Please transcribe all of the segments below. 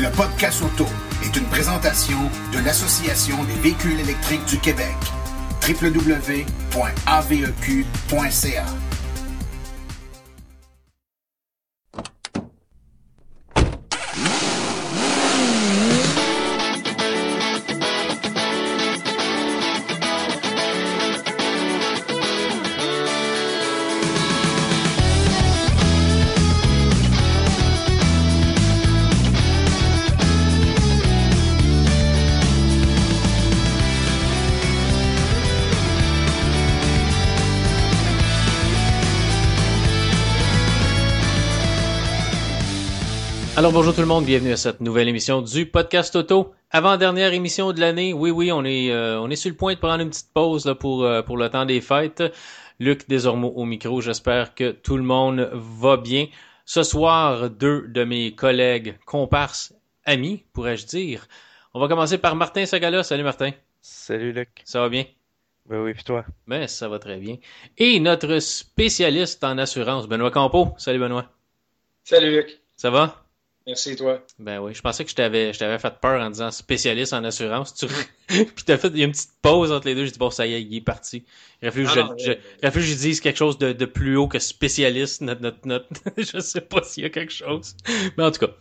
Le podcast auto est une présentation de l'Association des véhicules électriques du Québec. www.aveq.ca Alors bonjour tout le monde, bienvenue à cette nouvelle émission du podcast auto. Avant-dernière émission de l'année, oui oui, on est euh, on est sur le point de prendre une petite pause là, pour euh, pour le temps des fêtes. Luc désormais au micro, j'espère que tout le monde va bien. Ce soir, deux de mes collègues, comparses, amis, pourrais-je dire. On va commencer par Martin Sagala. Salut Martin. Salut Luc. Ça va bien? Ben oui, puis toi? Ben ça va très bien. Et notre spécialiste en assurance, Benoît Campo. Salut Benoît. Salut Luc. Ça va? Merci, toi. Ben oui, je pensais que je t'avais, je t'avais fait peur en disant spécialiste en assurance. Tu... Puis t'as fait il y a une petite pause entre les deux. J'ai dit bon, ça y est, il est parti. Fallu que, Ah je, je, je dise quelque chose de, de plus haut que spécialiste. Notre, notre, notre... je sais pas s'il y a quelque chose. Mais en tout cas,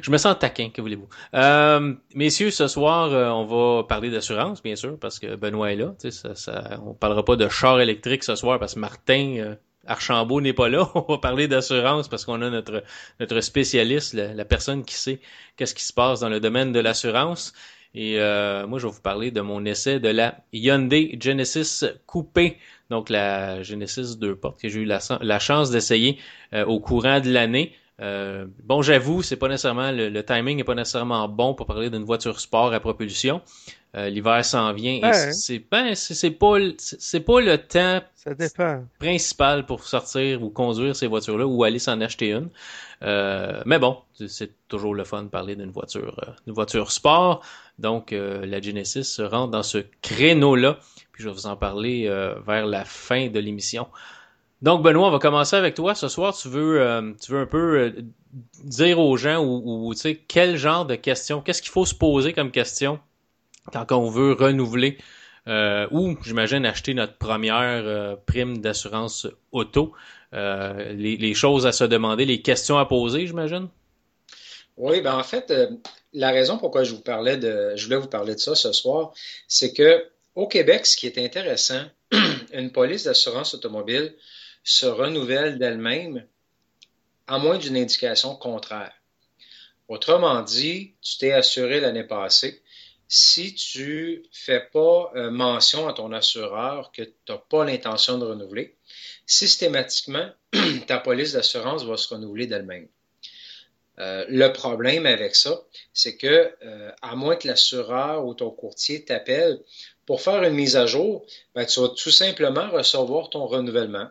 je me sens taquin, que voulez-vous. Euh, messieurs, ce soir, euh, on va parler d'assurance, bien sûr, parce que Benoît est là. Ça, ça, on parlera pas de char électrique ce soir parce que Martin. Euh, Archambault n'est pas là. On va parler d'assurance parce qu'on a notre notre spécialiste, la, personne qui sait qu'est-ce qui se passe dans le domaine de l'assurance. Et euh, moi, je vais vous parler de mon essai de la Hyundai Genesis Coupé, donc la Genesis deux portes que j'ai eu la, chance d'essayer euh, au courant de l'année. Euh, bon, j'avoue, c'est pas nécessairement le, timing n'est pas nécessairement bon pour parler d'une voiture sport à propulsion. Euh, L'hiver s'en vient et c'est ben, c'est pas c'est pas le temps ça dépend. principal pour sortir ou conduire ces voitures-là ou aller s'en acheter une. Euh, mais bon, c'est toujours le fun de parler d'une voiture, euh, une voiture sport. Donc euh, la Genesis se rentre dans ce créneau-là. Puis je vais vous en parler euh, vers la fin de l'émission. Donc Benoît, on va commencer avec toi. Ce soir, tu veux, euh, tu veux un peu dire aux gens ou, ou tu sais quel genre de questions, qu'est-ce qu'il faut se poser comme question quand on veut renouveler euh, ou, j'imagine, acheter notre première euh, prime d'assurance auto. Euh, les, choses à se demander, les questions à poser, j'imagine? Oui, ben en fait, la raison pourquoi je vous parlais de, je voulais vous parler de ça ce soir, c'est que au Québec, ce qui est intéressant, une police d'assurance automobile se renouvelle d'elle-même à moins d'une indication contraire. Autrement dit, tu t'es assuré l'année passée, si tu fais pas euh, mention à ton assureur que tu n'as pas l'intention de renouveler, systématiquement, ta police d'assurance va se renouveler d'elle-même. Euh, le problème avec ça, c'est que euh, à moins que l'assureur ou ton courtier t'appelle pour faire une mise à jour, ben, tu vas tout simplement recevoir ton renouvellement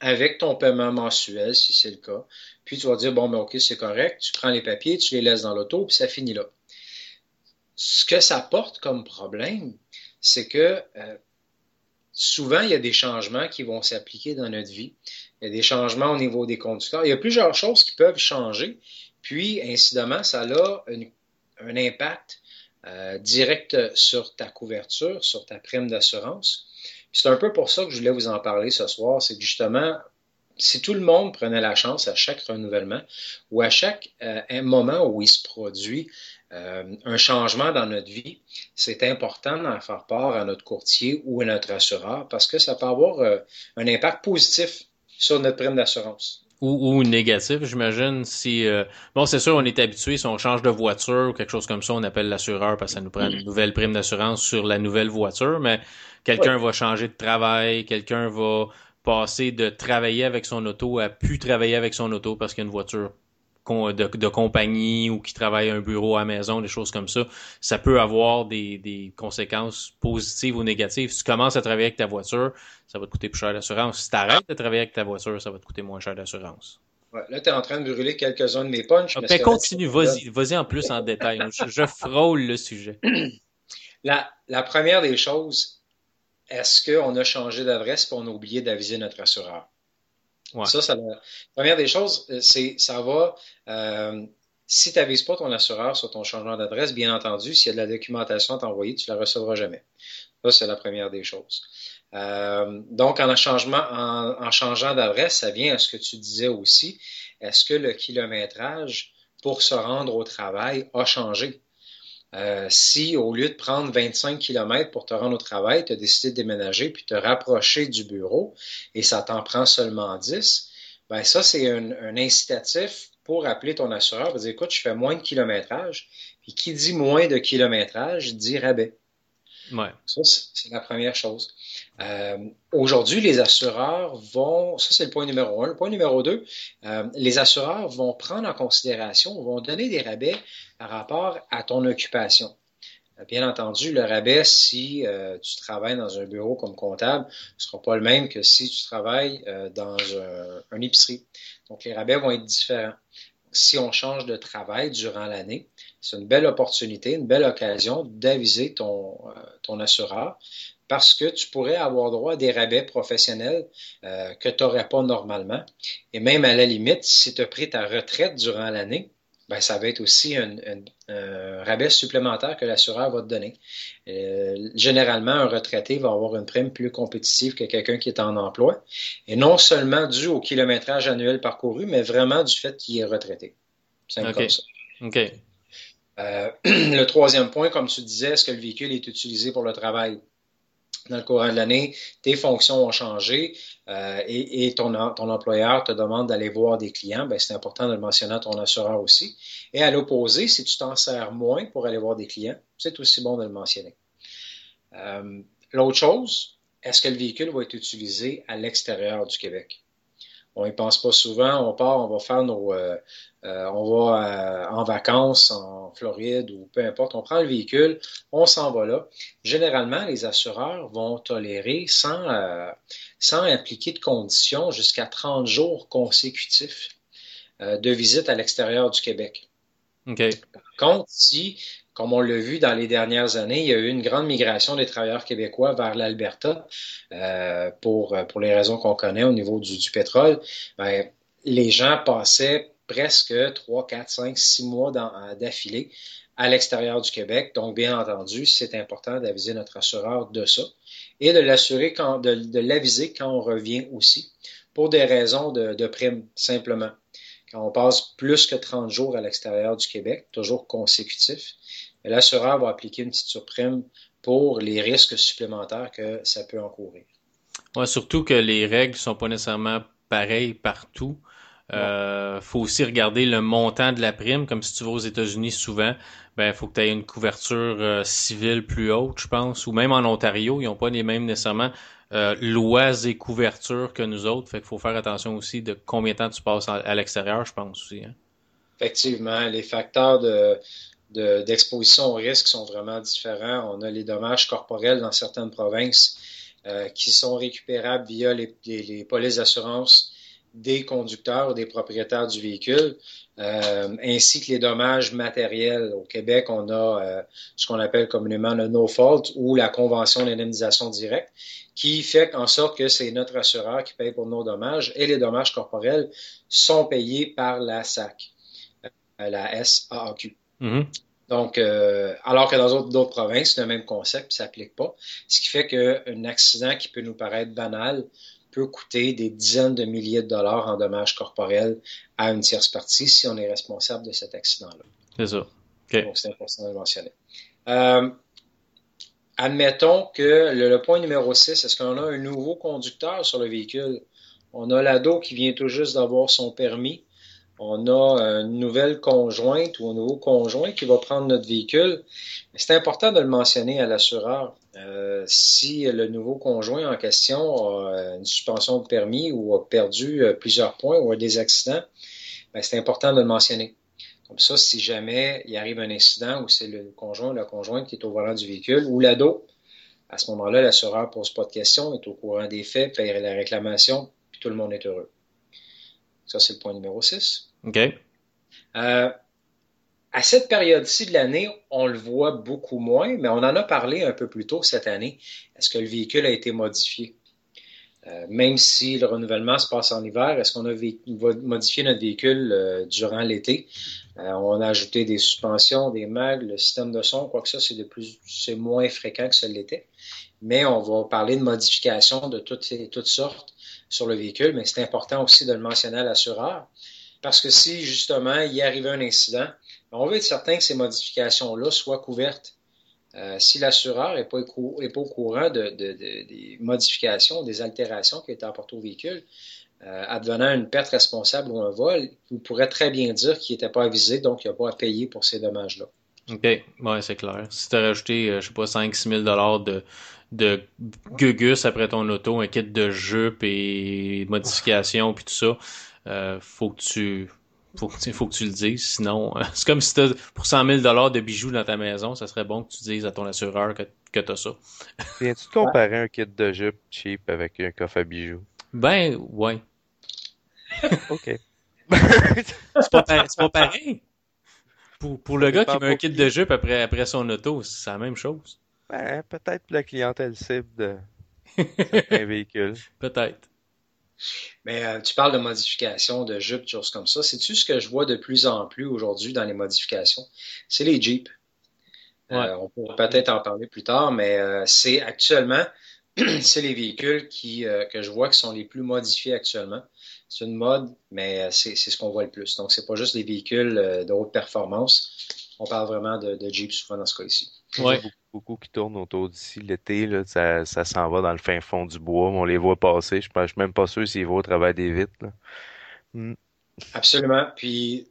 avec ton paiement mensuel, si c'est le cas. Puis tu vas dire, bon, ben ok, c'est correct, tu prends les papiers, tu les laisses dans l'auto, puis ça finit là ce que ça porte comme problème, c'est que euh, souvent, il y a des changements qui vont s'appliquer dans notre vie. Il y a des changements au niveau des conducteurs. Il y a plusieurs choses qui peuvent changer. Puis, incidemment, ça a une, un impact euh, direct sur ta couverture, sur ta prime d'assurance. C'est un peu pour ça que je voulais vous en parler ce soir. C'est que justement, si tout le monde prenait la chance à chaque renouvellement ou à chaque euh, moment où il se produit euh, un changement dans notre vie, c'est important d'en faire part à notre courtier ou à notre assureur parce que ça peut avoir euh, un impact positif sur notre prime d'assurance. Ou, ou, négatif, j'imagine. Si euh, bon, c'est sûr, on est habitué. Si on change de voiture ou quelque chose comme ça, on appelle l'assureur parce que ça nous prend une nouvelle prime d'assurance sur la nouvelle voiture. Mais quelqu'un ouais. va changer de travail, quelqu'un va passer de travailler avec son auto à plus travailler avec son auto parce qu'il y a une voiture de, de, compagnie ou qui travaille à un bureau à la maison, des choses comme ça, ça peut avoir des, des, conséquences positives ou négatives. Si tu commences à travailler avec ta voiture, ça va te coûter plus cher d'assurance. Si tu arrêtes de travailler avec ta voiture, ça va te coûter moins cher d'assurance. Ouais, là, tu es en train de brûler quelques-uns de mes punchs. Okay, continue, vas-y, vas-y en plus en détail. je, je, frôle le sujet. La, la première des choses, est-ce qu'on a changé d'adresse et on a oublié d'aviser notre assureur? Ça, la première des choses, c'est ça va euh, Si tu n'avises pas ton assureur sur ton changement d'adresse, bien entendu, s'il y a de la documentation à t'envoyer, tu la recevras jamais. Ça, c'est la première des choses. Euh, donc, en, changement, en, changeant d'adresse, ça vient à ce que tu disais aussi. Est-ce que le kilométrage pour se rendre au travail a changé? Euh, si au lieu de prendre 25 km pour te rendre au travail, tu as décidé de déménager puis te rapprocher du bureau et ça t'en prend seulement 10, ben ça, c'est un, un, incitatif pour appeler ton assureur pour dire écoute, je fais moins de kilométrage. Puis qui dit moins de kilométrage dit rabais. Ouais. Ça, c'est la première chose. Euh, Aujourd'hui, les assureurs vont, ça c'est le point numéro un. Le point numéro deux, euh, les assureurs vont prendre en considération, vont donner des rabais par rapport à ton occupation. Euh, bien entendu, le rabais, si euh, tu travailles dans un bureau comme comptable, ne sera pas le même que si tu travailles euh, dans un, épicerie. Donc, les rabais vont être différents. Si on change de travail durant l'année, c'est une belle opportunité, une belle occasion d'aviser ton, ton assureur parce que tu pourrais avoir droit à des rabais professionnels euh, que tu n'aurais pas normalement. Et même à la limite, si tu as pris ta retraite durant l'année, ben, ça va être aussi un, rabais supplémentaire que l'assureur va te donner. Euh, généralement, un retraité va avoir une prime plus compétitive que quelqu'un qui est en emploi, et non seulement dû au kilométrage annuel parcouru, mais vraiment du fait qu'il est retraité. C'est comme ça. OK. Euh, le troisième point, comme tu disais, est-ce que le véhicule est utilisé pour le travail? Dans le courant de l'année, tes fonctions ont changé euh, et, ton, ton, employeur te demande d'aller voir des clients, ben, c'est important de le mentionner à ton assureur aussi. Et à l'opposé, si tu t'en sers moins pour aller voir des clients, c'est aussi bon de le mentionner. Euh, l'autre chose, est-ce que le véhicule va être utilisé à l'extérieur du Québec? On n'y pense pas souvent. On part, on va faire nos, euh, euh, on va euh, en vacances en Floride ou peu importe. On prend le véhicule, on s'en va là. Généralement, les assureurs vont tolérer sans, sans impliquer de conditions jusqu'à 30 jours consécutifs de visite à l'extérieur du Québec. Par contre, si comme on l'a vu dans les dernières années, il y a eu une grande migration des travailleurs québécois vers l'Alberta euh, pour, pour les raisons qu'on connaît au niveau du, du pétrole. Ben, les gens passaient presque 3, 4, 5, 6 mois d'affilée à l'extérieur du Québec. Donc, bien entendu, c'est important d'aviser notre assureur de ça et de l'assurer quand, de, de l'aviser quand on revient aussi, pour des raisons de, de prime, simplement. Quand on passe plus que 30 jours à l'extérieur du Québec, toujours consécutif, l'assureur va appliquer une petite surprime pour les risques supplémentaires que ça peut encourir. Ouais, surtout que les règles ne sont pas nécessairement pareilles partout. Il euh, faut aussi regarder le montant de la prime, comme si tu vas aux États-Unis souvent, ben faut que tu aies une couverture euh, civile plus haute, je pense, ou même en Ontario, ils n'ont pas les mêmes nécessairement euh, lois et couvertures que nous autres, fait qu'il faut faire attention aussi de combien de temps tu passes à, l'extérieur, je pense aussi. Hein. Effectivement, les facteurs de d'exposition au risque sont vraiment différents. On a les dommages corporels dans certaines provinces euh, qui sont récupérables via les, les, polices d'assurance des conducteurs ou des propriétaires du véhicule, euh, ainsi que les dommages matériels. Au Québec, on a euh, ce qu'on appelle communément le no-fault ou la convention d'indemnisation directe, qui fait en sorte que c'est notre assureur qui paye pour nos dommages et les dommages corporels sont payés par la SAC, la SAAQ. Mm-hmm. Donc, euh, alors que dans d'autres provinces, c'est le même concept, ça s'applique pas. Ce qui fait qu'un accident qui peut nous paraître banal peut coûter des dizaines de milliers de dollars en dommages corporels à une tierce partie si on est responsable de cet accident-là. C'est ça. Donc, c'est important de le mentionner. Euh, admettons que le, le, point numéro 6, est-ce qu'on a un nouveau conducteur sur le véhicule? On a l'ado qui vient tout juste d'avoir son permis on a une nouvelle conjointe ou un nouveau conjoint qui va prendre notre véhicule. C'est important de le mentionner à l'assureur. Euh, si le nouveau conjoint en question a une suspension de permis ou a perdu euh, plusieurs points ou a des accidents, ben, c'est important de le mentionner. Comme ça, si jamais il arrive un incident où c'est le conjoint ou la conjointe qui est au volant du véhicule ou l'ado, à ce moment-là, l'assureur pose pas de questions, est au courant des faits, paye la réclamation, puis tout le monde est heureux. Ça, c'est le point numéro 6. OK. Euh, à cette période-ci de l'année, on le voit beaucoup moins, mais on en a parlé un peu plus tôt cette année. Est-ce que le véhicule a été modifié? Euh, même si le renouvellement se passe en hiver, est-ce qu'on a modifié notre véhicule euh, durant l'été? Euh, on a ajouté des suspensions, des mags, le système de son, quoi que ça, c'est de plus, c'est moins fréquent que ce l'était. Mais on va parler de modifications de toutes, toutes sortes sur le véhicule, mais c'est important aussi de le mentionner à l'assureur. Parce que si justement il arrivait un incident, on veut être certain que ces modifications-là soient couvertes. Euh, si l'assureur n'est pas, au courant de, des modifications, des altérations qui ont été apportées au véhicule, euh, advenant une perte responsable ou un vol, vous pourrez très bien dire qu'il n'était pas avisé, donc il n'a pas à payer pour ces dommages-là. OK, ouais, c'est clair. Si tu as rajouté, euh, je sais pas, 5-6 000 de, de gugus après ton auto, un kit de jupe et modifications puis tout ça, euh, faut que tu faut que, faut que tu le dises. Sinon, euh, c'est comme si tu pour 100 000 de bijoux dans ta maison, ça serait bon que tu dises à ton assureur que, que tu as ça. Viens-tu comparer un kit de jupe cheap avec un coffre à bijoux? Ben, ouais. OK. c'est pas, pas, pareil. Pour, pour le gars qui met un kit de jupe après, après son auto, c'est la même chose. Ben, peut-être la clientèle cible de certains véhicules. Peut-être. Mais euh, tu parles de modifications, de jupes, de choses comme ça. C'est-tu ce que je vois de plus en plus aujourd'hui dans les modifications? C'est les Jeeps. Euh, on pourra peut-être en parler plus tard, mais euh, c'est actuellement, c'est les véhicules qui, que je vois qui sont les plus modifiés actuellement. C'est une mode, mais c'est ce qu'on voit le plus. Donc, c'est pas juste des véhicules de haute performance. On parle vraiment de, de Jeep souvent dans ce cas-ci. Ouais beaucoup qui tournent autour d'ici. L'été, ça, ça s'en va dans le fin fond du bois. On les voit passer. Je ne suis même pas sûr s'ils vont au travers des vitres. Hmm. Absolument. Puis,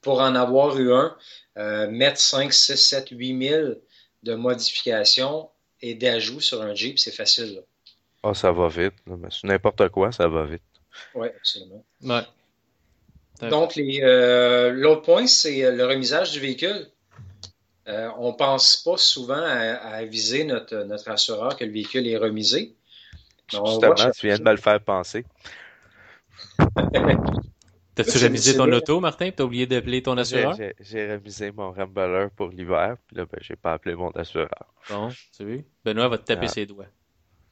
pour en avoir eu un, euh, mettre 5, 6, 7, 8 000 de modifications et d'ajouts sur un Jeep, c'est facile. Ah, ça va vite. N'importe quoi, ça va vite. Oui, absolument. Ouais. Donc, euh, l'autre point, c'est le remisage du véhicule. Euh, on ne pense pas souvent à, aviser notre, notre assureur que le véhicule est remisé. Justement, tu viens de me le faire penser. T'as-tu remisé ton auto, Martin? T'as oublié d'appeler ton assureur? J'ai remisé mon Rambler pour l'hiver, puis là, ben, j'ai pas appelé mon assureur. Bon, tu vu? Benoît va te taper ah. ses doigts.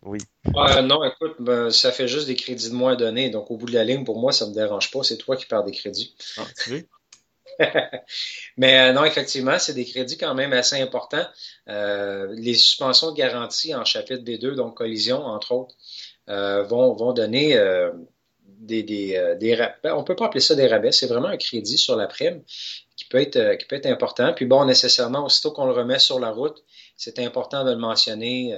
Oui. Ah, non, écoute, ben, ça fait juste des crédits de moins donnés, donc au bout de la ligne, pour moi, ça me dérange pas. C'est toi qui perds des crédits. Ah, tu veux? Mais euh, non, effectivement, c'est des crédits quand même assez importants. Euh, les suspensions de garantie en chapitre B2, donc collision, entre autres, euh, vont, vont donner des, des, des ben, on peut pas appeler ça des rabais, c'est vraiment un crédit sur la prime qui peut être, qui peut être important. Puis bon, nécessairement, aussitôt qu'on le remet sur la route, c'est important de le mentionner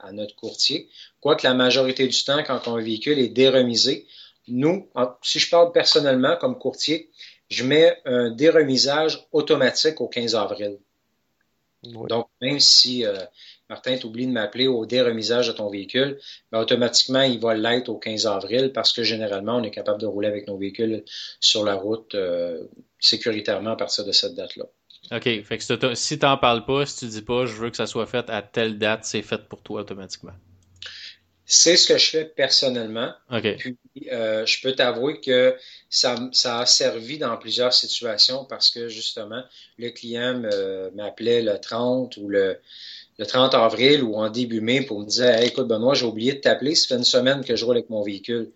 à notre courtier. Quoique la majorité du temps, quand un véhicule est déremisé, nous, si je parle personnellement comme courtier, je mets un déremisage automatique au 15 avril. Donc, même si euh, Martin t'oublie de m'appeler au déremisage de ton véhicule, ben, automatiquement, il va l'être au 15 avril parce que généralement, on est capable de rouler avec nos véhicules sur la route euh, sécuritairement à partir de cette date-là. OK. Fait que si tu n'en parles pas, si tu dis pas je veux que ça soit fait à telle date, c'est fait pour toi automatiquement. C'est ce que je fais personnellement. Puis, euh, je peux t'avouer que ça, ça, a servi dans plusieurs situations parce que, justement, le client m'appelait le 30 ou le, le 30 avril ou en début mai pour me dire hey, écoute, Benoît, j'ai oublié de t'appeler. Ça fait une semaine que je roule avec mon véhicule.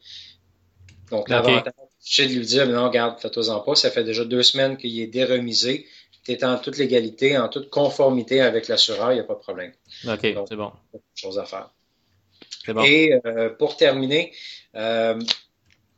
Donc, l'avantage, c'est de lui dire non, regarde, fais-toi-en pas. Ça fait déjà deux semaines qu'il est déremisé. Tu es en toute légalité, en toute conformité avec l'assureur, il n'y a pas de problème. OK, c'est bon. Chose à faire. Et euh, pour terminer, euh,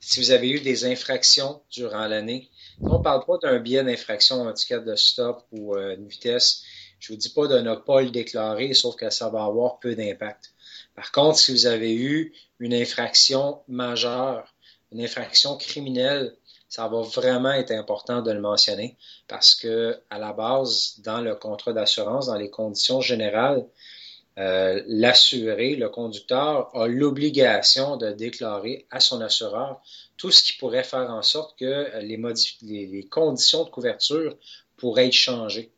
si vous avez eu des infractions durant l'année, on ne parle pas d'un billet d'infraction, un ticket de stop ou euh, une vitesse. Je ne vous dis pas de ne pas le déclarer, sauf que ça va avoir peu d'impact. Par contre, si vous avez eu une infraction majeure, une infraction criminelle, ça va vraiment être important de le mentionner parce que à la base, dans le contrat d'assurance, dans les conditions générales, euh, l'assuré, le conducteur, a l'obligation de déclarer à son assureur tout ce qui pourrait faire en sorte que les, les, conditions de couverture pourraient être changées.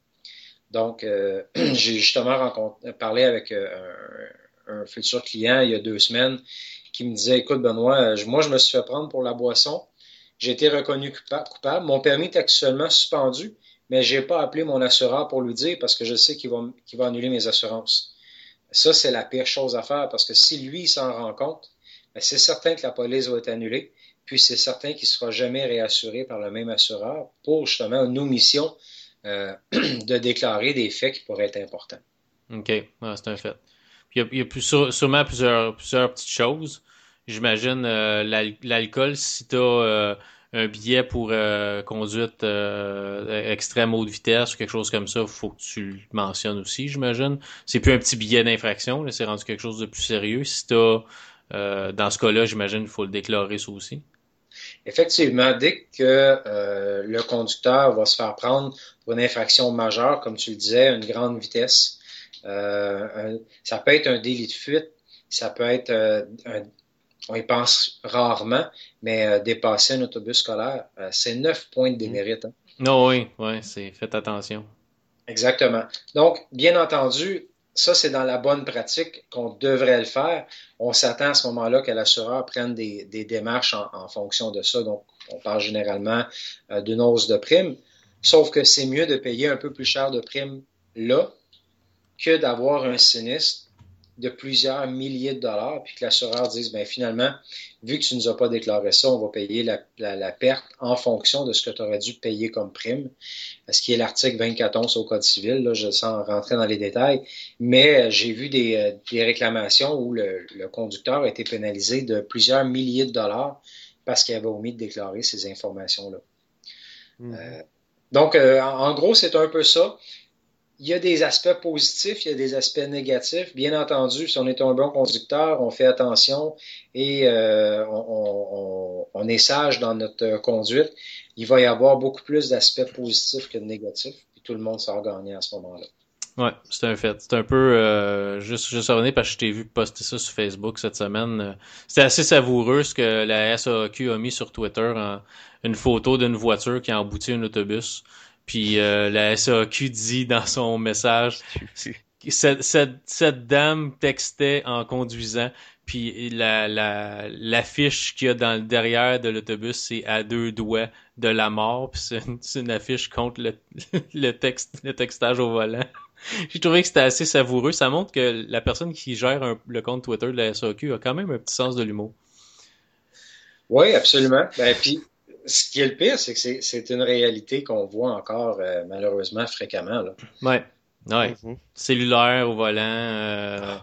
Donc, euh, j'ai justement parlé avec euh, un, futur client il y a deux semaines qui me disait, écoute Benoît, moi je me suis fait prendre pour la boisson, j'ai été reconnu coupable, mon permis est actuellement suspendu, mais j'ai pas appelé mon assureur pour lui dire parce que je sais qu'il va annuler mes assurances. Ça, c'est la pire chose à faire parce que si lui s'en rend compte, ben, c'est certain que la police va être annulée, puis c'est certain qu'il ne sera jamais réassuré par le même assureur pour justement une omission euh, de déclarer des faits qui pourraient être importants. OK, c'est un fait. il y a, sûrement plusieurs, plusieurs petites choses. J'imagine euh, l'alcool, si tu as euh, un billet pour conduite extrême haute vitesse ou quelque chose comme ça, il faut que tu le mentionnes aussi, j'imagine. C'est plus un petit billet d'infraction, c'est rendu quelque chose de plus sérieux. Si tu as, dans ce cas-là, j'imagine qu'il faut le déclarer ça aussi. Effectivement, dès que euh, le conducteur va se faire prendre pour une infraction majeure, comme tu le disais, une grande vitesse, euh, ça peut être un délit de fuite, ça peut être, euh, on y pense rarement, mais dépasser un autobus scolaire, c'est neuf points de démérite. Hein. Non, oui, oui, c'est faites attention. Exactement. Donc, bien entendu, ça, c'est dans la bonne pratique qu'on devrait le faire. On s'attend à ce moment-là que l'assureur prenne des, démarches en, fonction de ça. Donc, on parle généralement euh, d'une hausse de prime. Sauf que c'est mieux de payer un peu plus cher de prime là que d'avoir un sinistre de plusieurs milliers de dollars, puis que l'assureur dise, ben finalement, vu que tu ne nous as pas déclaré ça, on va payer la, perte en fonction de ce que tu aurais dû payer comme prime, ce qui est l'article 2411 au Code civil, là, je sens rentrer dans les détails, mais euh, j'ai vu des, euh, des, réclamations où le, conducteur a été pénalisé de plusieurs milliers de dollars parce qu'il avait omis de déclarer ces informations-là. Mmh. Euh, donc, en gros, c'est un peu ça il y a des aspects positifs, il y a des aspects négatifs. Bien entendu, si on est un bon conducteur, on fait attention et euh, on, est sage dans notre conduite, il va y avoir beaucoup plus d'aspects positifs que de négatifs. Tout le monde sera gagné à ce moment-là. Ouais, c'est un fait. C'est un peu euh, juste juste parce que je t'ai vu poster ça sur Facebook cette semaine. C'était assez savoureux ce que la SAQ a mis sur Twitter, une photo d'une voiture qui a embouti un autobus. Puis euh, la SAQ dit dans son message cette, cette, dame textait en conduisant, puis la la l'affiche qu'il y a dans le derrière de l'autobus, c'est à deux doigts de la mort, puis c'est une, affiche contre le, le texte le textage au volant. J'ai trouvé que c'était assez savoureux. Ça montre que la personne qui gère le compte Twitter de la SAQ a quand même un petit sens de l'humour. Oui, absolument. Ben, puis ce qui est le pire, c'est que c'est une réalité qu'on voit encore euh, malheureusement fréquemment. Là. Ouais. Ouais. Mm-hmm. Cellulaire au volant, euh,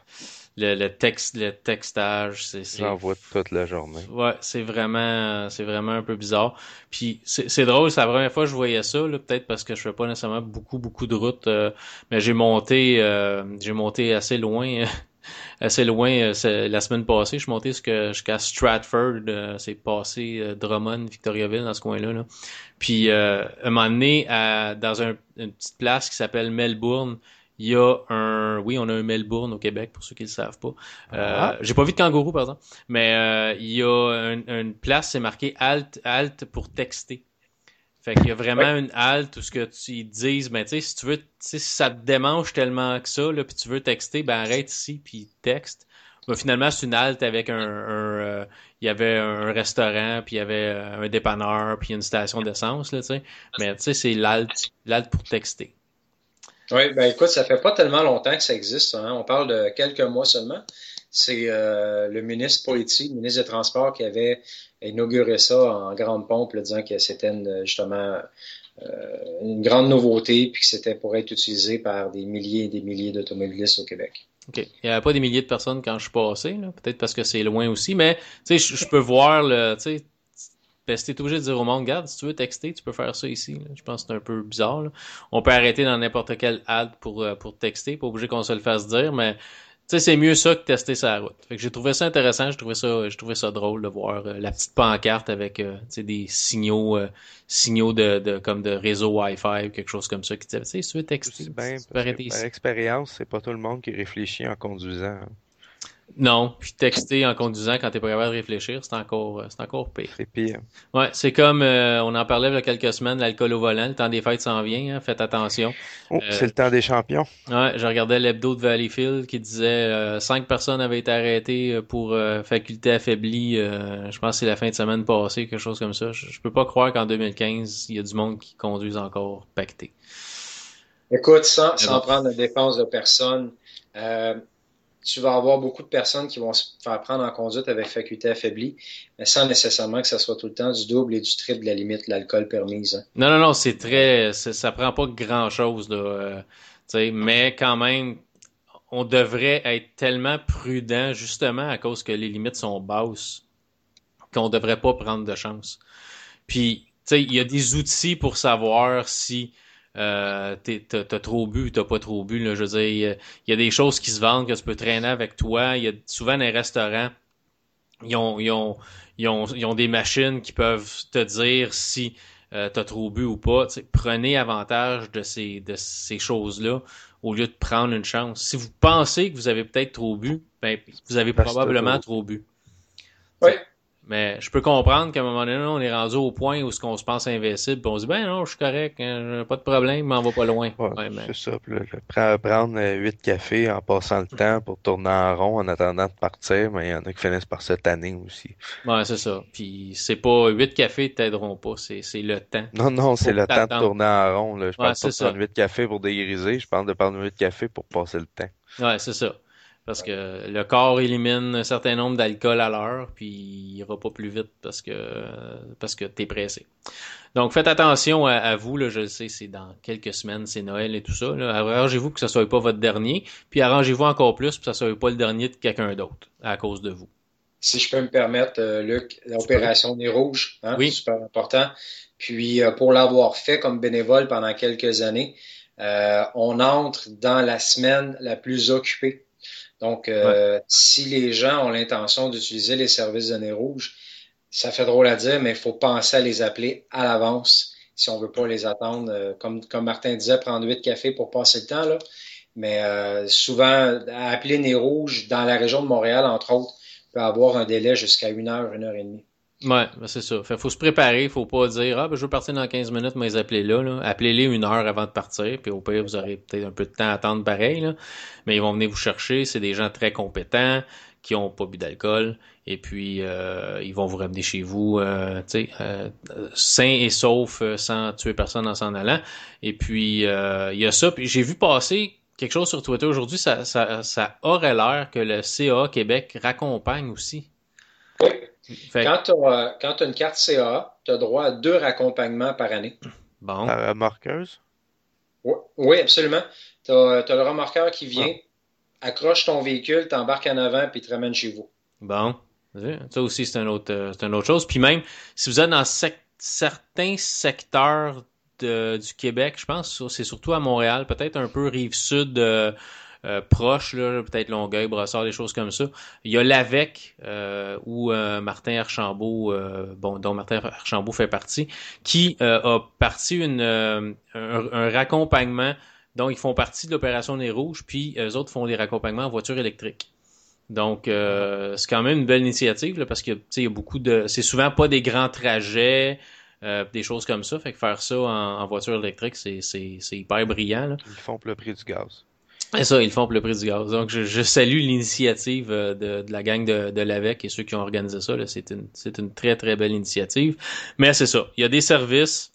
le, texte, le textage, c'est. J'en vois toute la journée. Ouais, c'est vraiment, c'est vraiment un peu bizarre. Puis c'est drôle, c'est la première fois que je voyais ça, peut-être parce que je fais pas nécessairement beaucoup, beaucoup de routes, euh, mais j'ai monté, j'ai monté assez loin assez loin euh, la semaine passée. Je suis monté jusqu'à Stratford. Euh, c'est passé euh, Drummond, Victoriaville, dans ce coin-là. Là. Puis, un moment donné, dans un, une petite place qui s'appelle Melbourne, il y a un, oui, on a un Melbourne au Québec pour ceux qui le savent pas. Ah. J'ai pas vu de kangourou par exemple, mais il y a une place, c'est marqué Alt, Alt pour texter. Fait qu'il y a vraiment une halte où ce que tu dises, ben tu sais, si tu veux, si ça te démange tellement que ça, là, puis tu veux texter, ben arrête ici puis texte. Ben, finalement, c'est une halte avec un, euh, il y avait un restaurant, puis il y avait euh, un dépanneur, puis une station d'essence, là, tu sais. Mais tu sais, c'est l'halte, l'halte pour texter. Oui, ben écoute, ça fait pas tellement longtemps que ça existe. Hein. On parle de quelques mois seulement. C'est euh, le ministre politique, le ministre des Transports, qui avait inauguré ça en grande pompe, disant que c'était justement euh, une grande nouveauté, puis que c'était pour être utilisé par des milliers et des milliers d'automobilistes au Québec. OK. Il n'y avait pas des milliers de personnes quand je suis passé, peut-être parce que c'est loin aussi, mais je peux voir le, tu sais, ben, si obligé de dire au monde, regarde, si tu veux texter, tu peux faire ça ici. Je pense que c'est un peu bizarre. On peut arrêter dans n'importe quel ad pour, euh, pour texter, pas obligé qu'on se le fasse dire, mais sais, c'est mieux ça que tester sa route. Fait que j'ai trouvé ça intéressant, j'ai trouvé ça, j'ai trouvé ça drôle de voir euh, la petite pancarte avec euh, des signaux, euh, signaux de, de, comme de réseau Wi-Fi, quelque chose comme ça qui disait, tu sais, si tu veux texter. Par expérience, c'est pas tout le monde qui réfléchit en conduisant. Hein. Non, puis texter en conduisant quand t'es pas capable de réfléchir, c'est encore, euh, c'est encore pire. C'est pire. Ouais, c'est comme, euh, on en parlait il y a quelques semaines, l'alcool au volant, le temps des fêtes s'en vient, hein, faites attention. Oh, c'est le temps des champions. Ouais, je regardais l'hebdo de Valleyfield qui disait euh, cinq personnes avaient été arrêtées pour faculté affaiblie. je pense que c'est la fin de semaine passée, quelque chose comme ça. Je, peux pas croire qu'en 2015, il y a du monde qui conduise encore pacté. Écoute, sans, sans prendre la défense de personne, tu vas avoir beaucoup de personnes qui vont se faire prendre en conduite avec faculté affaiblie, mais sans nécessairement que ça soit tout le temps du double et du triple de la limite l'alcool permise. Hein. Non, non, non, c'est très, ça prend pas grand chose, là, euh, mais quand même, on devrait être tellement prudent, justement à cause que les limites sont basses, qu'on devrait pas prendre de chance. Puis, tu sais, il y a des outils pour savoir si euh, t'as trop bu, t'as pas trop bu. Là, je veux dire, il y, a des choses qui se vendent que tu peux traîner avec toi. Il y a souvent des restaurants, ils ont, ils ont, ils ont, ils ont des machines qui peuvent te dire si euh, t'as trop bu ou pas. prenez avantage de ces, de ces choses-là au lieu de prendre une chance. Si vous pensez que vous avez peut-être trop bu, ben, vous avez probablement trop bu. Oui. Mais je peux comprendre qu'à un moment donné, on est rendu au point où ce qu'on se pense invincible, puis on se dit ben non, je suis correct, hein, pas de problème, mais on va pas loin. Ouais, C'est ça. Là, prendre euh, huit cafés en passant le temps pour tourner en rond en attendant de partir, mais il y en a qui finissent par se tanner aussi. Ouais, c'est ça. Puis c'est pas huit cafés t'aideront pas, c'est le temps. Non, non, c'est le temps de tourner en rond. Là. Je parle pas de prendre huit cafés pour dégriser, je parle de prendre huit cafés pour passer le temps. Ouais, c'est ça. Parce que le corps élimine un certain nombre d'alcool à l'heure, puis il ira pas plus vite parce que parce que t'es pressé. Donc faites attention à, vous, là, je le sais, c'est dans quelques semaines, c'est Noël et tout ça. Arrangez-vous que ce soit pas votre dernier, puis arrangez-vous encore plus que ce soit pas le dernier de quelqu'un d'autre à cause de vous. Si je peux me permettre, euh, Luc, l'opération des rouges, hein, c'est super important. Puis euh, pour l'avoir fait comme bénévole pendant quelques années, euh, on entre dans la semaine la plus occupée donc, euh, si les gens ont l'intention d'utiliser les services de nez rouge, ça fait drôle à dire, mais il faut penser à les appeler à l'avance si on veut pas les attendre. Euh, comme, comme Martin disait, prendre huit cafés pour passer le temps. Là. Mais euh, souvent, appeler nez rouge dans la région de Montréal, entre autres, peut avoir un délai jusqu'à une heure, une heure et demie. Ouais, ben c'est ça. Fait faut se préparer, faut pas dire ah ben je veux partir dans 15 minutes, mais les appeler là, là. Appelez-les une heure avant de partir, puis au pire vous aurez peut-être un peu de temps à attendre pareil là. Mais ils vont venir vous chercher, c'est des gens très compétents qui ont pas bu d'alcool et puis euh, ils vont vous ramener chez vous euh, tu sais euh, sain et sauf euh, sans tuer personne en s'en allant. Et puis euh, il y a ça, puis j'ai vu passer quelque chose sur Twitter aujourd'hui, ça, ça, ça aurait l'air que le CA Québec raccompagne aussi. Quand tu as, une carte CA, tu as droit à deux raccompagnements par année. Bon. La remorqueuse? Oui, absolument. Tu as, le remorqueur qui vient, accroche ton véhicule, t'embarques en avant, puis te ramène chez vous. Bon. Ça aussi, c'est un autre, euh, une autre chose. Puis même, si vous êtes dans certains secteurs du Québec, je pense, c'est surtout à Montréal, peut-être un peu rive sud, euh, euh, proches, peut-être Longueuil, Brossard, des choses comme ça. Il y a l'AVEC, euh, où euh, Martin Archambault, euh, bon, dont Martin Archambault fait partie, qui a parti un, raccompagnement donc, ils font partie de l'opération des Rouges, puis eux autres font des raccompagnements en voiture électrique. Donc, c'est quand même une belle initiative, parce que il y a beaucoup de. C'est souvent pas des grands trajets, des choses comme ça. Fait faire ça en, voiture électrique, c'est hyper brillant. Ils font pour le prix du gaz. C'est ça, ils font pour le prix du gaz. Donc, je, salue l'initiative euh, de, de, la gang de, de l'AVEC et ceux qui ont organisé ça. C'est une, une très, très belle initiative. Mais c'est ça. Il y a des services.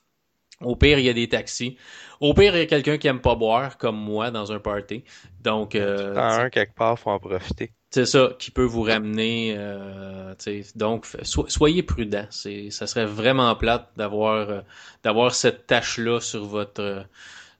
Au pire, il y a des taxis. Au pire, il y a quelqu'un qui aime pas boire, comme moi, dans un party. Donc, euh, un quelque part, faut en profiter. C'est ça, qui peut vous ramener. Euh, donc, soyez prudent. Ça serait vraiment plate d'avoir, euh, d'avoir cette tâche-là sur votre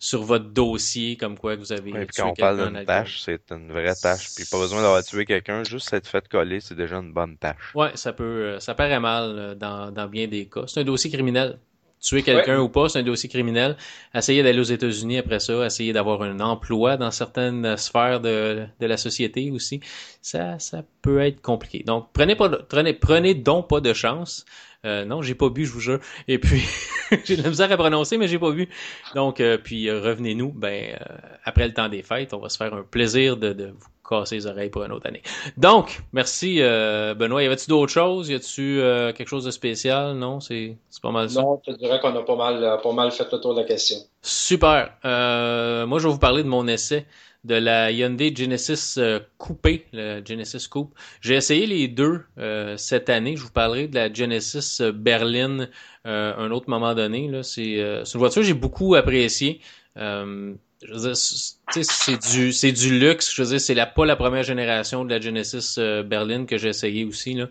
sur votre dossier comme quoi vous avez ouais, tué quand on parle d'une tâche, c'est une vraie tâche. Puis pas besoin d'avoir tué quelqu'un, juste être fait coller, c'est déjà une bonne tâche. Ouais, ça peut, euh, ça paraît mal euh, dans, dans bien des cas. C'est un dossier criminel. Tuer quelqu'un ou pas, c'est un dossier criminel. Essayez d'aller aux États-Unis après ça, essayez d'avoir un emploi dans certaines sphères de, de la société aussi. Ça, ça peut être compliqué. Donc, prenez pas, prenez, prenez donc pas de chance. Euh, non, j'ai pas bu, je vous jure. Et puis, j'ai de la misère à prononcer, mais j'ai pas bu. Donc, euh, puis euh, revenez-nous, ben après le temps des fêtes, on va se faire un plaisir de, de vous casser les oreilles pour une autre année. Donc, merci Benoît. Y avait-tu d'autres choses? Y a-tu quelque chose de spécial? Non, c'est pas mal ça. Non, je dirais qu'on a pas mal, pas mal fait le tour de la question. Super. moi, je vais vous parler de mon essai de la Hyundai Genesis euh, coupée, le Genesis Coupe. J'ai essayé les deux euh, cette année. Je vous parlerai de la Genesis Berlin euh, un autre moment donné. C'est, une voiture que j'ai beaucoup appréciée. C'est du c'est du luxe. Je veux dire, c'est pas la première génération de la Genesis euh, Berlin que j'ai essayé aussi là.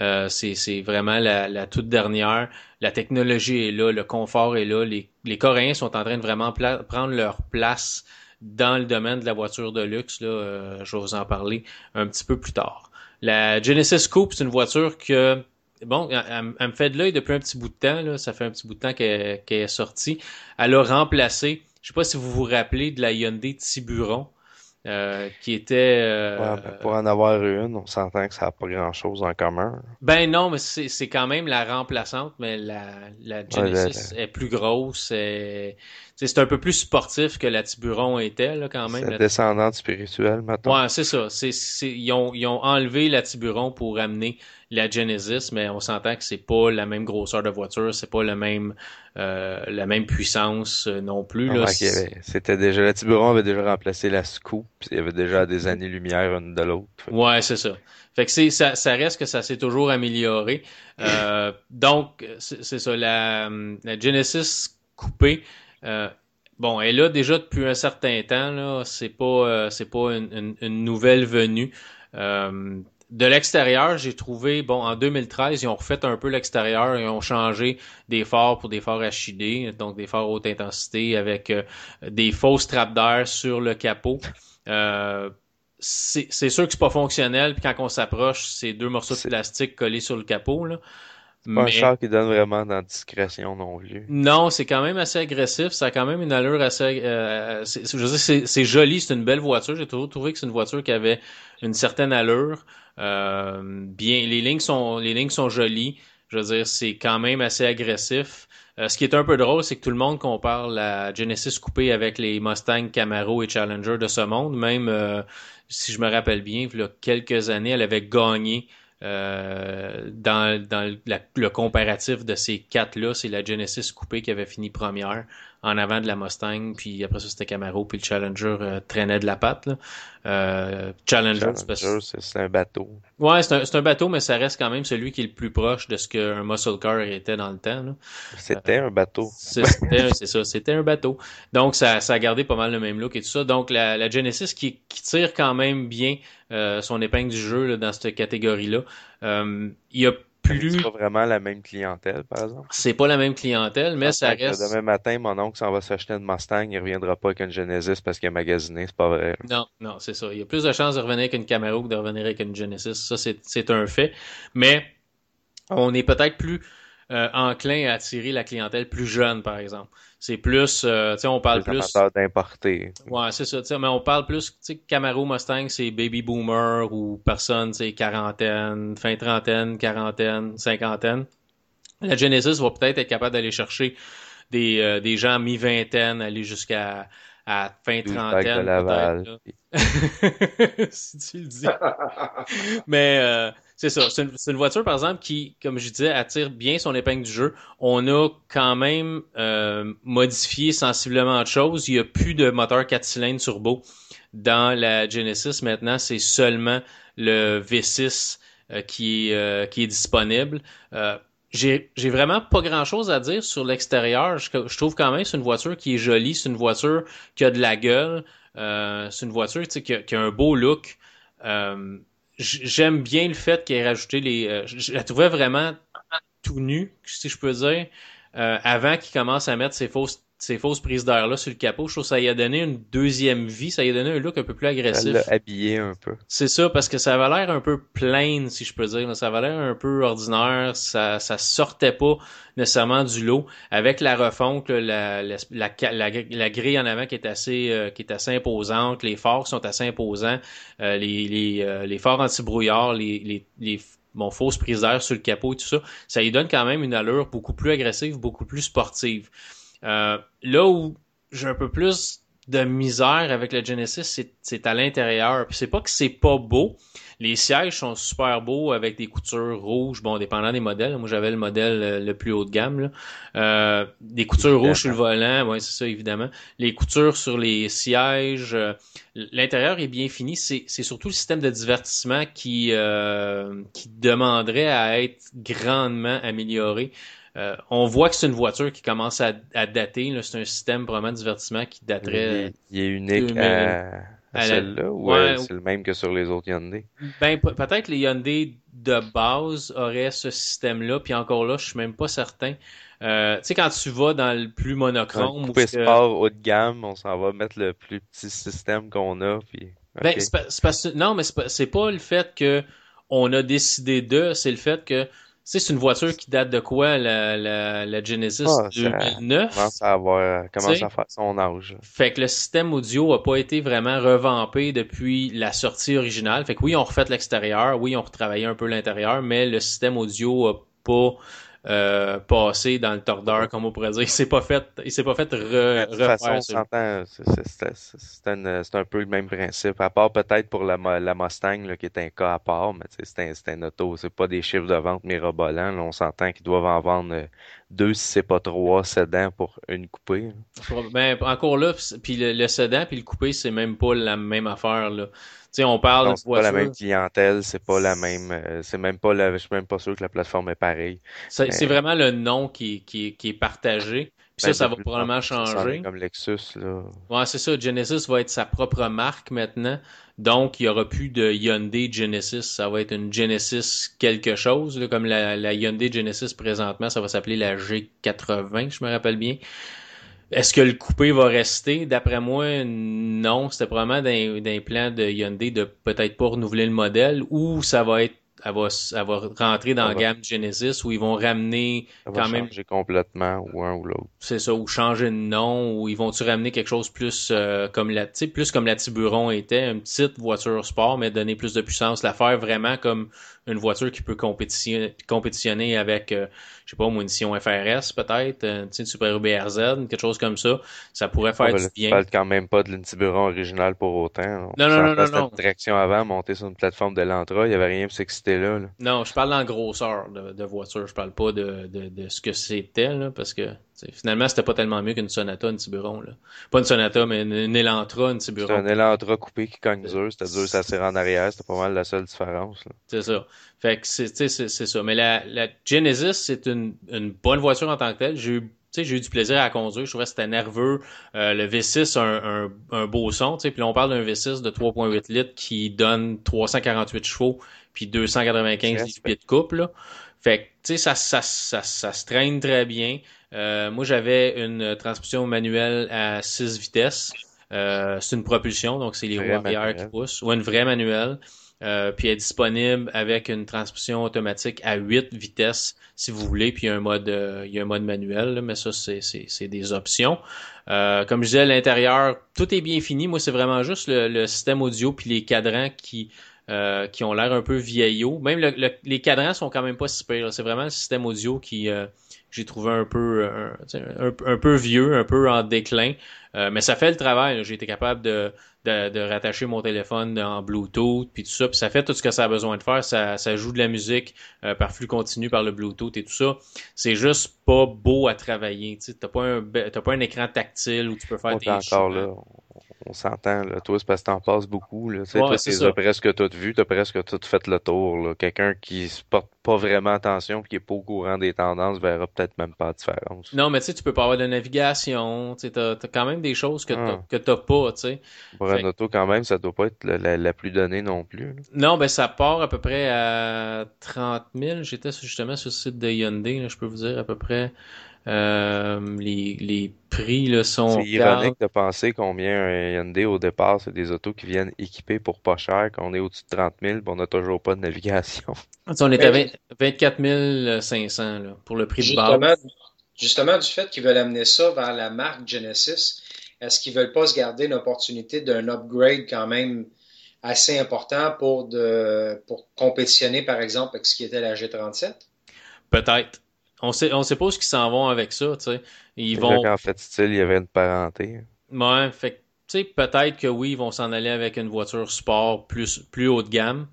Euh, c'est vraiment la, la toute dernière. La technologie est là, le confort est là. Les les Coréens sont en train de vraiment prendre leur place dans le domaine de la voiture de luxe là. Euh, je vais vous en parler un petit peu plus tard. La Genesis Coupe, c'est une voiture que bon, elle, me fait de l'œil depuis un petit bout de temps. Là. Ça fait un petit bout de temps qu'elle est sortie. Elle a remplacé je sais pas si vous vous rappelez de la Hyundai Tiburon. Euh, qui était. Euh, ben, pour en avoir une, on s'entend que ça n'a pas grand-chose en commun. Ben non, mais c'est quand même la remplaçante, mais la, la Genesis est plus grosse. C'est un peu plus sportif que la Tiburon était, là, quand même. C'est descendante spirituelle, maintenant. Ouais, c'est ça. C'est ils, ont, ils ont enlevé la Tiburon pour amener la Genesis, mais on s'entend que c'est pas la même grosseur de voiture, c'est pas le même euh, la même puissance euh, non plus. C'était déjà la Tiburon avait déjà remplacé la Scoop, il y avait déjà des années-lumière une de l'autre. Ouais, c'est ça. Fait que c'est ça, ça reste que ça s'est toujours amélioré. Euh, donc c'est ça la, la Genesis coupée. Bon, elle est là déjà depuis un certain temps là. C'est pas c'est pas une, une, une, nouvelle venue. Euh, de l'extérieur, j'ai trouvé, bon, en 2013, ils ont refait un peu l'extérieur, ils ont changé des phares pour des phares HID, donc des phares haute intensité avec euh, des fausses trappes d'air sur le capot. Euh, c'est sûr que c'est pas fonctionnel, puis quand on s'approche, c'est deux morceaux de plastique collés sur le capot. Là. C'est pas un char qui donne vraiment dans discrétion non plus. Non, c'est quand même assez agressif. Ça a quand même une allure assez. Euh, je veux dire, c'est joli, c'est une belle voiture. J'ai toujours trouvé que c'est une voiture qui avait une certaine allure. Euh, bien, les lignes sont les lignes sont jolies. Je veux dire, c'est quand même assez agressif. Euh, ce qui est un peu drôle, c'est que tout le monde compare la Genesis coupée avec les Mustang, Camaro et Challenger de ce monde. Même euh, si je me rappelle bien, il y a quelques années, elle avait gagné euh, dans, dans le comparatif de ces quatre-là, c'est la Genesis coupée qui avait fini première en avant de la Mustang, puis après ça c'était Camaro, puis le Challenger euh, traînait de la patte. Là. Euh, Challenger, c'est un bateau. Ouais, c'est un, un, bateau, mais ça reste quand même celui qui est le plus proche de ce qu'un muscle car était dans le temps. C'était un bateau. C'est ça, c'était un bateau. Donc ça, ça a gardé pas mal le même look et tout ça. Donc la, la Genesis qui, qui tire quand même bien euh, son épingle du jeu là, dans cette catégorie-là. Euh, il y a plus. C'est pas vraiment la même clientèle, par exemple? C'est pas la même clientèle, mais ça reste. Demain matin, mon oncle s'en va s'acheter une Mustang, il reviendra pas avec une Genesis parce qu'il a magasiné, c'est pas vrai. Non, non, c'est ça. Il y a plus de chances de revenir avec une Camaro que de revenir avec une Genesis. Ça, c'est un fait. Mais on est peut-être plus euh, enclin à attirer la clientèle plus jeune, par exemple. C'est plus, euh, tu sais, on parle plus. d'importer. Ouais, c'est ça, tu sais, mais on parle plus, tu sais, Camaro Mustang, c'est baby boomer ou personne, tu sais, quarantaine, fin trentaine, quarantaine, cinquantaine. La Genesis va peut-être être capable d'aller chercher des, euh, des gens mi-vingtaine, aller jusqu'à à fin trentaine. si tu le dis. mais euh, c'est ça. C'est une, voiture, par exemple, qui, comme je disais, attire bien son épingle du jeu. On a quand même euh, modifié sensiblement de choses. Il n'y a plus de moteur 4 cylindres turbo dans la Genesis. Maintenant, c'est seulement le V6 euh, qui, euh, qui est disponible. J'ai vraiment pas grand chose à dire sur l'extérieur. Je, je, trouve quand même c'est une voiture qui est jolie, c'est une voiture qui a de la gueule, c'est une voiture qui a, qui a un beau look j'aime bien le fait qu'il ait rajouté les. Euh, je la trouvais vraiment tout nu, si je peux dire, euh, avant qu'il commence à mettre ses fausses ces fausses prises d'air là sur le capot, je trouve que ça y a donné une deuxième vie, ça y a donné un look un peu plus agressif. Ça l'a habillé un peu. C'est ça, parce que ça avait l'air un peu plain, si je peux dire. Ça avait l'air un peu ordinaire, ça, ça sortait pas nécessairement du lot. Avec la refonte, la, la, la, la, grille en avant qui est assez euh, qui est assez imposante, les phares sont assez imposants, euh, les, les, euh, les phares anti-brouillard, les, les, les bon, fausses prises d'air sur le capot et tout ça, ça lui donne quand même une allure beaucoup plus agressive, beaucoup plus sportive. Euh, là où j'ai un peu plus de misère avec le Genesis, c'est à l'intérieur. c'est pas que c'est pas beau. Les sièges sont super beaux avec des coutures rouges, bon, dépendant des modèles. Moi, j'avais le modèle euh, le plus haut de gamme. Là. Euh, des coutures rouges sur le volant, ouais, c'est ça, évidemment. Les coutures sur les sièges. L'intérieur est bien fini. C'est surtout le système de divertissement qui, qui demanderait à être grandement amélioré. Euh, on voit que c'est une voiture qui commence à, dater. C'est un système vraiment de divertissement qui daterait. Il, est unique à, celle-là ou c'est le même que sur les autres Hyundai? Ben, peut-être les Hyundai de base auraient ce système-là, puis encore là, je suis même pas certain. Euh, tu sais, quand tu vas dans le plus monochrome. Coupé sport haut de gamme, on s'en va mettre le plus petit système qu'on a. Puis... Ben, c'est non, mais c'est pas, pas le fait que on a décidé de, c'est le fait que c'est une voiture qui date de quoi, la, la, la Genesis 2009? Ah, commence à avoir, commence à faire son âge. Fait que le système audio a pas été vraiment revampé depuis la sortie originale. Fait que oui, on refait l'extérieur, oui, on retravaillé un peu l'intérieur, mais le système audio a pas euh, passé dans le tordeur, comme on pourrait dire. Il s'est pas fait, il s'est pas fait re, de toute façon, c'est un peu le même principe. À part peut-être pour la, la Mustang, là, qui est un cas à part, mais c'est un, un auto. C'est pas des chiffres de vente mirobolants. on s'entend qu'ils doivent en vendre deux, si c'est pas trois sédans pour une coupée. Ben, encore là, puis le, le, sédan puis le coupé, c'est même pas la même affaire, là on parle c'est pas la même clientèle, c'est pas la même, euh, c'est même pas la, je suis même pas sûr que la plateforme est pareille. C'est vraiment le nom qui, qui, qui est partagé. Puis ça, ben, ça va probablement changer. Comme Lexus, là. Ouais, c'est ça. Genesis va être sa propre marque maintenant. Donc, il y aura plus de Hyundai Genesis. Ça va être une Genesis quelque chose. Là, comme la, la Hyundai Genesis présentement, ça va s'appeler la G80, je me rappelle bien. Est-ce que le coupé va rester? D'après moi, non. C'était probablement d'un plan de Hyundai de peut-être pas renouveler le modèle ou ça va être elle va, elle va rentrer dans la gamme Genesis où ils vont ramener quand va changer complètement ou un ou l'autre. C'est ça, ou changer de nom, ou ils vont-tu ramener quelque chose plus euh, comme la plus comme la Tiburon était, une petite voiture sport, mais donner plus de puissance, la faire vraiment comme une voiture qui peut compétitionner, compétitionner avec, euh, je sais pas, munition FRS peut-être, euh, tu sais, Super BRZ, quelque chose comme ça. Ça pourrait faire du bien. Tu parles quand même pas de l'Intiburon original pour autant. non, non, non, non, non. direction avant, monter sur une plateforme de l'Antra, il y avait rien pour s'exciter là, là, Non, je parle en grosseur de, de voiture. Je parle pas de, de, de ce que c'était, là, parce que finalement, c'était pas tellement mieux qu'une Sonata, une Tiburon. Là. Pas une Sonata, mais une, Elantra, une Tiburon. C'est un Elantra coupé qui cogne dur. C'était dur, ça tire en arrière. C'était pas mal la seule différence. C'est ça. Fait que c'est ça. Mais la, la Genesis, c'est une, une bonne voiture en tant que telle. J'ai eu j'ai eu du plaisir à conduire. Je trouvais que c'était nerveux. Euh, le V6 a un, un, un beau son. Puis là, on parle d'un V6 de 3.8 litres qui donne 348 chevaux puis 295 pieds de couple. Là. Fait que, tu sais, ça, ça, ça, ça, se traîne très bien. Euh, moi, j'avais une transmission manuelle à 6 vitesses. Euh, c'est une propulsion, donc c'est les roues arrière qui poussent. Ou une vraie manuelle. Euh, puis elle est disponible avec une transmission automatique à 8 vitesses si vous voulez. Puis il y a un mode, il y a un mode manuel, mais ça, c'est, des options. comme je disais, à l'intérieur, tout est bien fini. Moi, c'est vraiment juste le, le système audio puis les cadrans qui euh, qui ont l'air un peu vieillots. Même les cadrans sont quand même pas si pires. C'est vraiment le système audio qui euh, j'ai trouvé un peu un, un, peu vieux, un peu en déclin. Euh, mais ça fait le travail. J'ai été capable de, de, de, rattacher mon téléphone en Bluetooth puis tout ça. Puis ça fait tout ce que ça a besoin de faire. Ça, ça joue de la musique par flux continu par le Bluetooth et tout ça. C'est juste pas beau à travailler. Tu n'as pas un t'as pas un écran tactile où tu peux faire des encore là on s'entend, là. Toi, c'est parce que t'en passes beaucoup, là. Tu sais, toi, t'as presque tout vu, t'as presque tout fait le tour, là. Quelqu'un qui se porte pas vraiment attention puis qui est pas au courant des tendances verra peut-être même pas la différence. Non, mais tu sais, tu peux pas avoir de navigation, tu t'as, quand même des choses que t'as, ah. que t'as pas, tu sais. Pour un auto, quand même, ça doit pas être la, plus donnée non plus. Non, ben, ça part à peu près à 30 000. J'étais justement sur le site de Hyundai, là, je peux vous dire, à peu près. Euh, les, les prix là, sont. C'est ironique de penser combien un Hyundai au départ, c'est des autos qui viennent équipés pour pas cher, qu'on est au-dessus de 30 000, on n'a toujours pas de navigation. On est à 24 500 là, pour le prix de base. Justement, du fait qu'ils veulent amener ça vers la marque Genesis, est-ce qu'ils veulent pas se garder une opportunité d'un upgrade quand même assez important pour, de, pour compétitionner, par exemple, avec ce qui était la G37? Peut-être. On sait, on sait pas où ils s'en vont avec ça, tu sais. Ils vont. En fait, style, il y avait une parenté. Ouais, fait tu sais, peut-être que oui, ils vont s'en aller avec une voiture sport plus, plus haut de gamme.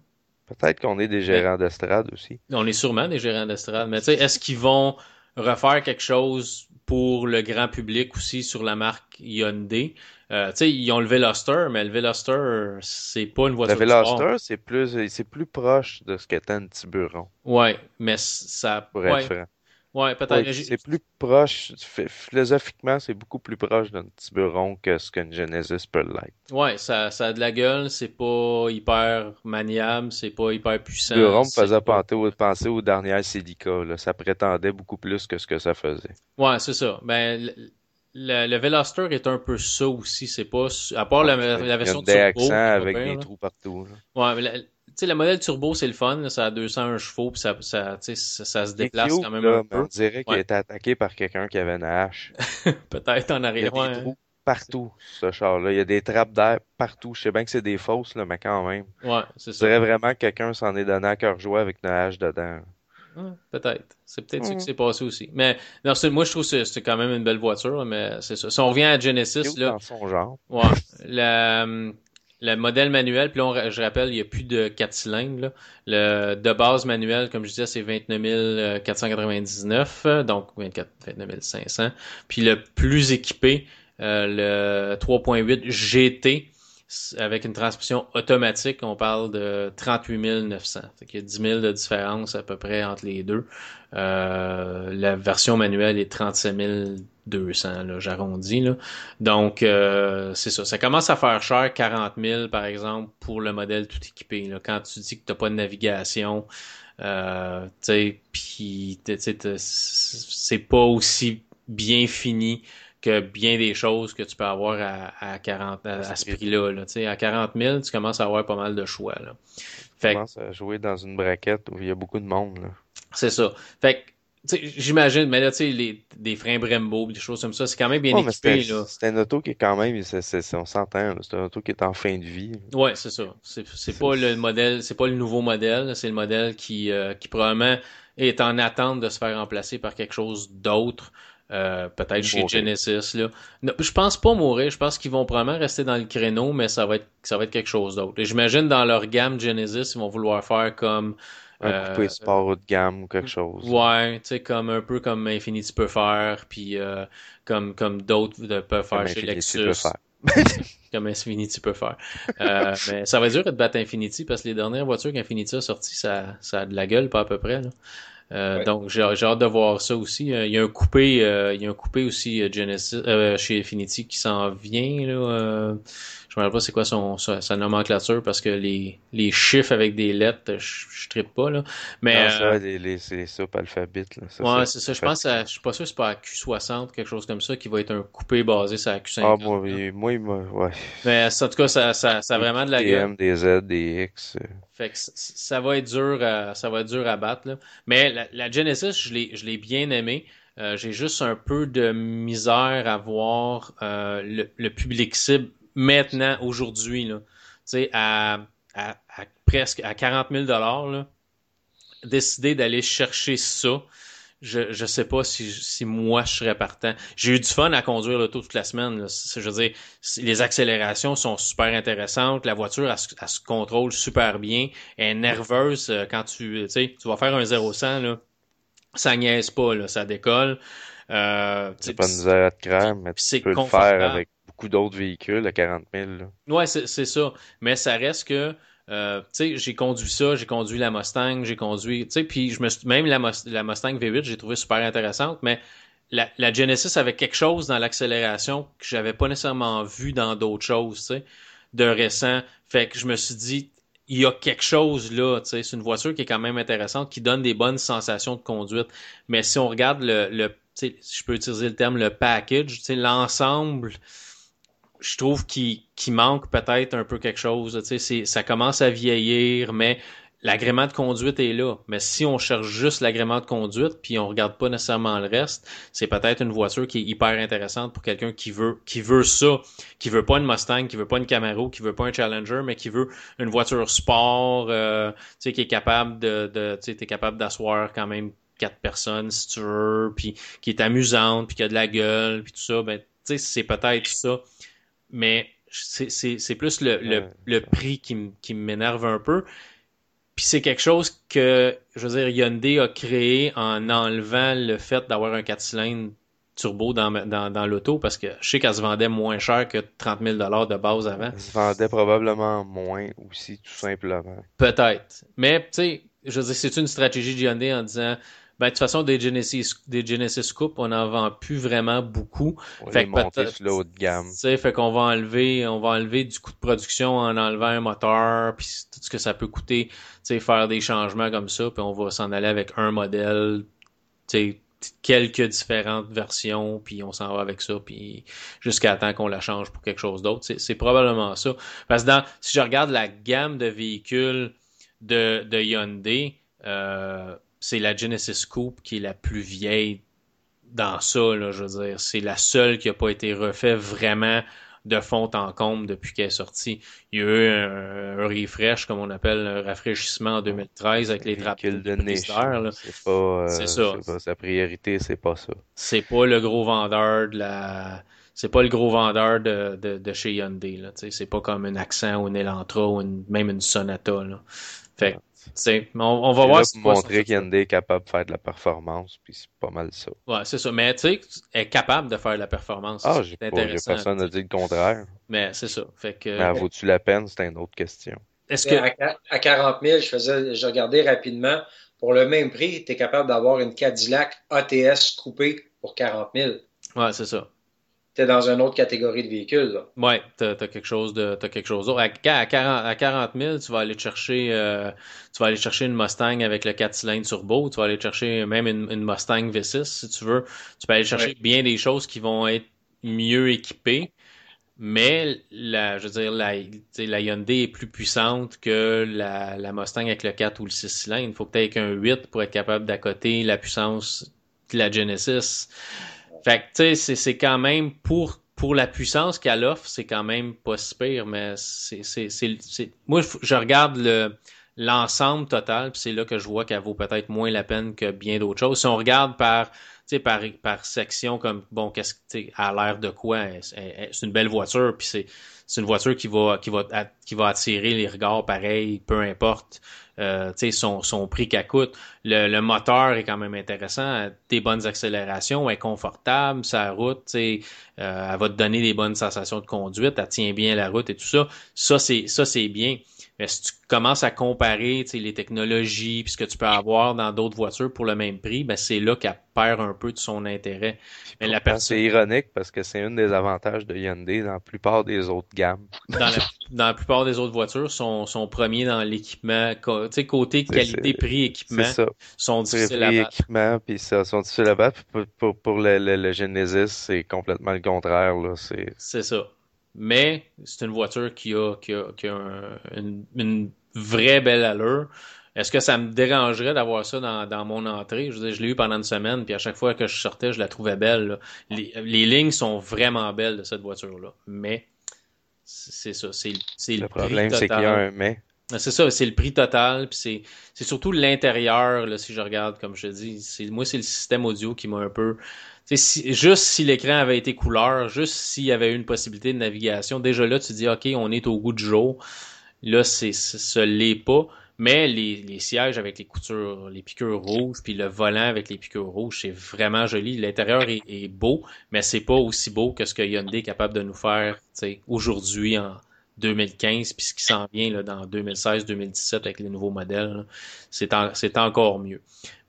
Peut-être qu'on est des gérants d'estrade aussi. On est sûrement des gérants d'estrade, mais tu sais, est-ce qu'ils vont refaire quelque chose pour le grand public aussi sur la marque Hyundai? Euh, tu sais, ils ont le Veloster, mais le Veloster, c'est pas une voiture Le Veloster, c'est plus, c'est plus proche de ce qu'était un Tiburon. Ouais, mais ça. Pour être franc. Ouais, peut-être. c'est plus proche, philosophiquement, c'est beaucoup plus proche d'un Tiburon que ce qu'une Genesis peut l'être. Ouais, ça, ça a de la gueule, c'est pas hyper maniable, c'est pas hyper puissant. Tiburon me faisait penser, aux dernières Silica, là. Ça prétendait beaucoup plus que ce que ça faisait. Ouais, c'est ça. Ben, le, le Veloster est un peu ça aussi, c'est pas, à part la, la version de Turbo. avec des trous partout, Ouais, mais sais, le modèle turbo, c'est le fun. ça a 201 chevaux, puis ça, ça, ça, ça se déplace quand même un peu. On dirait qu'il a été attaqué par quelqu'un qui avait une hache. Peut-être en arrière. Il y a des trous partout, ce char-là. Il y a des trappes d'air partout. Je sais bien que c'est des fausses, là, mais quand même. Ouais, c'est ça. Je dirais vraiment que quelqu'un s'en est donné à cœur joie avec une hache dedans. peut-être. C'est peut-être ce qui s'est passé aussi. Mais non, moi, je trouve que c'est quand même une belle voiture, mais c'est ça. Si on revient à Genesis, là. Dans son genre. Ouais. La, le modèle manuel, puis là, je rappelle, il n'y a plus de 4 cylindres. Le de base manuel, comme je disais, c'est 29 499, donc 24, 29 500. Puis le plus équipé, euh, le 3.8 GT, avec une transmission automatique, on parle de 38 900. Il y a 10 000 de différence à peu près entre les deux. Euh, la version manuelle est 37 200, là, j'arrondis. Donc, euh, c'est ça. Ça commence à faire cher, 40 000 par exemple, pour le modèle tout équipé. Là. Quand tu dis que tu n'as pas de navigation, euh, puis c'est pas aussi bien fini que bien des choses que tu peux avoir à, à 40 à, ce prix-là. Là, à 40 000, tu commences à avoir pas mal de choix. Là. Fait tu commences à jouer dans une braquette où il y a beaucoup de monde. C'est ça. Fait J'imagine, mais là, tu sais, les, des freins Brembo, des choses comme ça, c'est quand même bien équipé. C'est un auto qui est quand même, on s'entend, c'est un auto qui est en fin de vie. Ouais, c'est ça. C'est pas le modèle, c'est pas le nouveau modèle, c'est le modèle qui, euh, qui probablement est en attente de se faire remplacer par quelque chose d'autre. Euh, peut-être chez Genesis là. je pense pas mourir, je pense qu'ils vont probablement rester dans le créneau, mais ça va être ça va être quelque chose d'autre. J'imagine dans leur gamme Genesis, ils vont vouloir faire comme un coupé euh, sport haut de gamme ou quelque chose. Ouais, tu sais, comme un peu comme Infinity peut faire, puis euh, comme, comme d'autres peuvent faire chez Lexus. comme Infinity peut faire. Euh, mais ça va être dur de battre Infinity parce que les dernières voitures qu'Infinity a sorties, ça, ça a de la gueule, pas à peu près. Là. Euh, Donc j'ai hâte de voir ça aussi. Il y a un coupé, il y a un coupé aussi Genesis chez Infinity qui s'en vient. Là, je me rappelle pas c'est quoi son, sa, nomenclature parce que les, les chiffres avec des lettres, je, je trippe pas, là. Mais, non, euh, les, les, c'est ça, alphabet, là. ouais, c'est ça. Je pense à, je suis pas sûr que c'est pas à Q60, quelque chose comme ça, qui va être un coupé basé sur la Q50. Ah, moi, oui, moi, ouais. Mais, en tout cas, ça, ça, ça a vraiment de la gueule. des Z, des X. Euh. Fait que ça va être dur à, ça va être dur à battre, là. Mais la, la Genesis, je l'ai, je l'ai bien aimé. Euh, j'ai juste un peu de misère à voir euh, le, le, public cible maintenant, aujourd'hui, là, à, à, à, presque à 40 000 là, décider d'aller chercher ça, je je sais pas si, si moi je serais partant. J'ai eu du fun à conduire l'auto toute la semaine. Là. Je veux dire, les accélérations sont super intéressantes. La voiture, elle, se contrôle super bien. Elle est nerveuse euh, quand tu, tu vas faire un 0-100, là. Ça niaise pas, là. Ça décolle. Euh, c'est pas une misère à te mais tu peux le faire avec d'autres véhicules à 40 000. Ouais, c'est ça. Mais ça reste que, euh, tu sais, j'ai conduit ça, j'ai conduit la Mustang, j'ai conduit, tu sais, puis même la, la Mustang V8, j'ai trouvé super intéressante, mais la, la Genesis avait quelque chose dans l'accélération que j'avais pas nécessairement vu dans d'autres choses, tu sais, de récent. Fait que je me suis dit, il y a quelque chose là, tu sais, c'est une voiture qui est quand même intéressante, qui donne des bonnes sensations de conduite. Mais si on regarde le, le sais, je peux utiliser le terme le package, l'ensemble, je trouve qu'il manque peut-être un peu quelque chose. Ça commence à vieillir, mais l'agrément de conduite est là. Mais si on cherche juste l'agrément de conduite, puis on regarde pas nécessairement le reste, c'est peut-être une voiture qui est hyper intéressante pour quelqu'un qui veut qui veut ça, qui veut pas une Mustang, qui veut pas une Camaro, qui veut pas un Challenger, mais qui veut une voiture sport, euh, qui est capable de, de tu t'es capable d'asseoir quand même quatre personnes si tu veux, puis qui est amusante, puis qui a de la gueule, puis tout ça. Ben, c'est peut-être ça mais c'est plus le, le, le, prix qui, qui m'énerve un peu. Puis c'est quelque chose que, je veux dire, Hyundai a créé en enlevant le fait d'avoir un 4 cylindres turbo dans, dans, dans l'auto parce que je sais qu'elle se vendait moins cher que 30 000 de base avant. Elle se vendait probablement moins aussi, tout simplement. Peut-être. Mais, tu sais, je veux dire, c'est une stratégie de Hyundai en disant Ben, de toute façon, des Genesis, des Genesis Coupe, on n'en vend plus vraiment beaucoup. On fait que monter peut-être- sur la haute gamme. Fait qu'on va enlever, on va enlever du coût de production en enlevant un moteur, puis tout ce que ça peut coûter, tu sais, faire des changements comme ça, puis on va s'en aller avec un modèle, tu sais, quelques différentes versions, puis on s'en va avec ça, puis jusqu'à temps qu'on la change pour quelque chose d'autre. C'est, c'est probablement ça. Parce que dans, si je regarde la gamme de véhicules de, de Hyundai, euh, c'est la Genesis Coupe qui est la plus vieille dans ça, là, je veux dire. C'est la seule qui a pas été refait vraiment de fond en comble depuis qu'elle est sortie. Il y a eu un, un refresh, comme on appelle, un rafraîchissement en 2013 avec les Véhicule de niche. C'est pas, euh, C'est ça. pas sa priorité, c'est pas ça. c'est pas le gros vendeur de la c'est pas le gros vendeur de, de, de chez Hyundai là tu sais c'est pas comme un accent ou une Elantra ou une- même une Sonata là fait sais on, on va C'est voir pour montrer qu'Hyundai est capable de faire de la performance, puis c'est pas mal ça. ouais c'est ça mais tu sais elle est capable de faire de la performance Ah, C'est j'ai personne n'a dit le contraire. mais c'est ça fait que Mais vaut-tu la peine, c'est une autre question. est-ce que À, à 40 000, je faisais, je regardais rapidement. Pour le même prix, tu es capable d'avoir une Cadillac ATS coupée pour 40 000. ouais c'est ça Tu es dans une autre catégorie de véhicules. Là. Ouais, t'as, quelque chose de, t'as quelque chose d'autre. À, à 40, à 40 000, tu vas aller chercher, euh, tu vas aller chercher une Mustang avec le 4 cylindres turbo. Tu vas aller chercher même une, une Mustang V6 si tu veux. Tu peux aller chercher Ouais. bien des choses qui vont être mieux équipées. Mais la, je veux dire, la, la Hyundai est plus puissante que la, la Mustang avec le 4 ou le 6 cylindres. Il faut que tu aies un 8 pour être capable d'accoter la puissance de la Genesis. Fait que, tu sais, c'est, quand même pour, pour la puissance qu'elle offre, c'est quand même pas si mais c'est, moi, je- regarde le, l'ensemble total, puis c'est là que je vois qu'elle vaut peut-être moins la peine que bien d'autres choses. Si on regarde par, par, par section, comme, bon, qu'est-ce que, à l'air de quoi, c'est une belle voiture, puis c'est, une voiture qui va, qui va, qui va attirer les regards pareil, peu importe, euh, son, son prix qu'elle coûte. Le, le moteur est quand même intéressant, des bonnes accélérations, elle est confortable, sa route, euh, elle va te donner des bonnes sensations de conduite, elle tient bien la route et tout ça. Ça, c'est, ça, c'est bien. Mais si tu commences à comparer les technologies puis ce que tu peux avoir dans d'autres voitures pour le même prix, ben c'est là qu'elle perd un peu de son intérêt. Mais la personne C'est ironique parce que c'est une des avantages de Hyundai dans la plupart des autres gammes. dans la, dans la plupart des autres voitures sont, sont premiers dans l'équipement. Côté qualité, prix, équipement, ça. sont difficiles à battre. équipement, puis ça, sont difficiles à battre. Puis Pour, pour, pour le, le, le Genesis, c'est complètement le contraire, là. C'est, C'est ça. Mais c'est une voiture qui a, qui a, qui a un- une, une vraie belle allure. Est-ce que ça me dérangerait d'avoir ça dans, dans mon entrée? Je veux dire, je l'ai eu pendant une semaine, puis à chaque fois que je sortais, je la trouvais belle. là. Les, les lignes sont vraiment belles de cette voiture-là. Mais c'est ça, c'est c'est le, le prix problème, c'est qu'il y a total. un mais. Ah, C'est ça, c'est le prix total, puis c'est c'est surtout l'intérieur là, si je regarde comme je te dis, moi c'est le système audio qui m'a un peu si, juste si l'écran avait été couleur, juste s'il y avait eu une possibilité de navigation, déjà là tu dis OK, on est au goût du jour. Là c'est ce l'est pas, mais les, sièges avec les coutures, les piqûres rouges, puis le volant avec les piqûres rouges, c'est vraiment joli. L'intérieur est, beau, mais c'est pas aussi beau que ce que Hyundai est capable de nous faire, aujourd'hui en 2015, puis ce qui s'en vient là, dans 2016-2017 avec les nouveaux modèles, c'est encore mieux.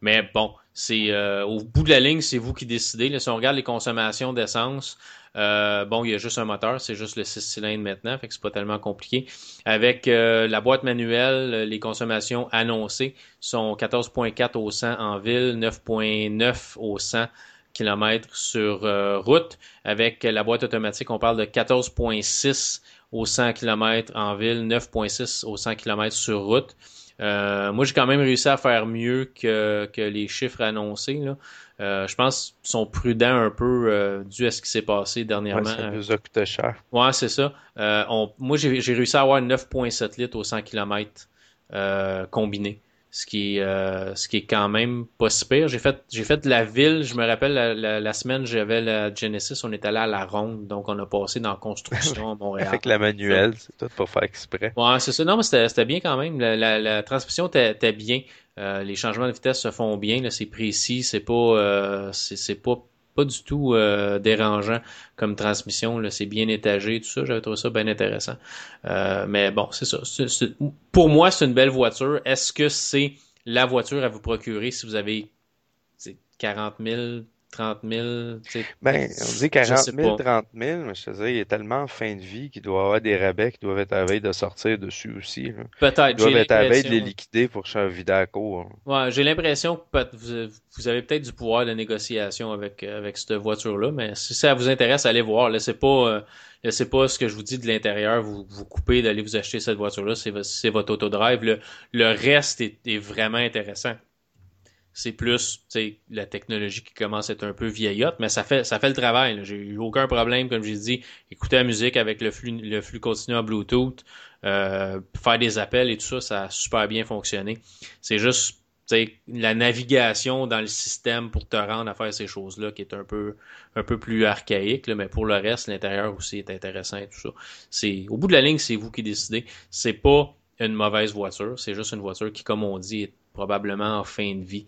Mais bon, c'est euh, au bout de la ligne, c'est vous qui décidez. Là, si on regarde les consommations d'essence, euh, bon, il y a juste un moteur, c'est juste le 6 cylindres maintenant, fait que c'est pas tellement compliqué. Avec euh, la boîte manuelle, euh, les consommations annoncées sont 14.4 au 100 en ville, 9.9 au 100 km sur euh, route. Avec la boîte automatique, on parle de 14.6 au 100 km en ville, 9.6 au 100 km sur route. Euh, moi, j'ai quand même réussi à faire mieux que, que les chiffres annoncés. Là. Euh, je pense qu'ils sont prudents un peu euh, dû à ce qui s'est passé Ouais, dernièrement. ça nous a coûté cher. Ouais, c'est ça. On, moi, j'ai réussi à avoir 9,7 litres au 100 km combiné, ce qui, est, euh, ce qui est quand même pas si pire. J'ai fait, j'ai fait de la ville, je me rappelle, la, la, la semaine, j'avais la Genesis, on est allé à la Ronde, donc on a passé dans la construction à Montréal. Avec la manuelle, c'est tout pour faire exprès. Ouais, c'est ça. Non, mais c'était c'était bien quand même. La, la, la transmission était bien. Euh, les changements de vitesse se font bien. C'est précis. C'est pas, euh, c'est c'est pas pas du tout euh, dérangeant comme transmission. là, C'est bien étagé, tout ça. J'avais trouvé ça bien intéressant. Euh, mais bon, c'est ça. Pour moi, c'est une belle voiture. Est-ce que c'est la voiture à vous procurer si vous avez 40 000, 30 000. Ben, on dit 40 000, 30 000, mais je te dis, il est tellement en fin de vie qu'il doit avoir des rabais qui doivent être à veille de sortir dessus aussi. Peut-être. Ils doivent être à veille de les liquider pour changer Vidaco. Hein. Ouais, j'ai l'impression que vous avez peut-être du pouvoir de négociation avec, avec cette voiture-là, mais si ça vous intéresse, allez voir. Laissez pas, euh, laissez pas ce que je vous dis de l'intérieur, vous, vous coupez d'aller vous acheter cette voiture-là, c'est votre autodrive. Le, le reste est, est vraiment intéressant c'est plus la technologie qui commence à être un peu vieillotte, mais ça fait ça fait le travail. J'ai eu aucun problème, comme j'ai dit, écouter la musique avec le flux le flux continu en Bluetooth, euh, faire des appels et tout ça, ça a super bien fonctionné. C'est juste la navigation dans le système pour te rendre à faire ces choses-là qui est un peu un peu plus archaïque, mais pour le reste, l'intérieur aussi est intéressant et tout ça. C'est au bout de la ligne, c'est vous qui décidez. C'est pas une mauvaise voiture, c'est juste une voiture qui, comme on dit, est probablement en fin de vie.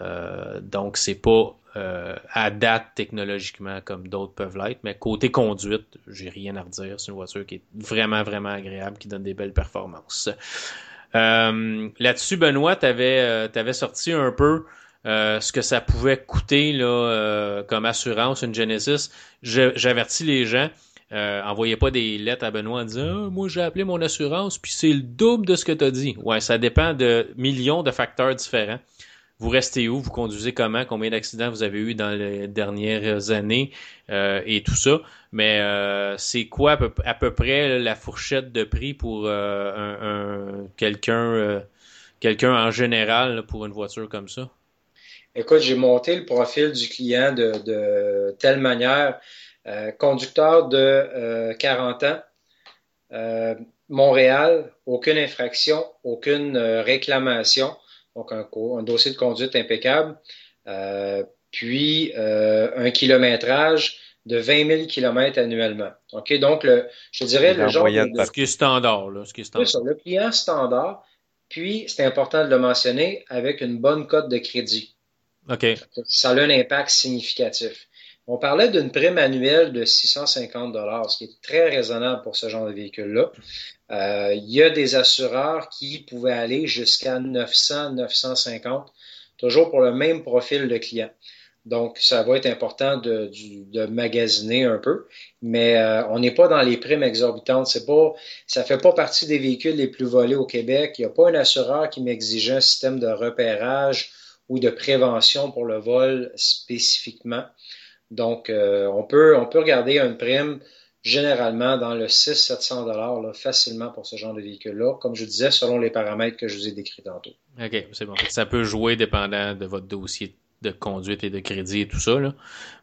Euh, donc, c'est pas euh, à date technologiquement comme d'autres peuvent l'être, mais côté conduite, j'ai rien à redire. C'est une voiture qui est vraiment, vraiment agréable, qui donne des belles performances. Euh, là-dessus, Benoît, tu avais, euh, sorti un peu euh, ce que ça pouvait coûter là, comme assurance, une Genesis. J'avertis les gens. Euh, envoyez pas des lettres à Benoît en disant ah, moi j'ai appelé mon assurance puis c'est le double de ce que tu as dit. Ouais, ça dépend de millions de facteurs différents. Vous restez où, vous conduisez comment, combien d'accidents vous avez eu dans les dernières années? Euh, et tout ça. Mais euh, c'est quoi à peu, près la fourchette de prix pour un, quelqu'un en général pour une voiture comme ça? Écoute, j'ai monté le profil du client de telle manière euh, conducteur de 40 euh, ans, euh, Montréal, aucune infraction, aucune réclamation, donc un, un, dossier de conduite impeccable, puis un kilométrage de 20 000 km annuellement. OK, donc le, je dirais le genre de, ce qui est standard, là, ce qui est standard. le client standard. Puis, c'est important de le mentionner avec une bonne cote de crédit. OK. Ça a un impact significatif. On parlait d'une prime annuelle de 650 dollars, ce qui est très raisonnable pour ce genre de véhicule-là. Euh, il y a des assureurs qui pouvaient aller jusqu'à 900, 950, toujours pour le même profil de client. Donc, ça va être important de, de magasiner un peu, mais euh, on n'est pas dans les primes exorbitantes. C'est pas, ça fait pas partie des véhicules les plus volés au Québec. Il n'y a pas un assureur qui m'exige un système de repérage ou de prévention pour le vol spécifiquement. Donc, euh, on, peut, on peut regarder une prime généralement dans le 600-700 dollars facilement pour ce genre de véhicule-là, comme je disais, selon les paramètres que je vous ai décrits tantôt. OK, c'est bon. Ça peut jouer dépendant de votre dossier de conduite et de crédit et tout ça, là.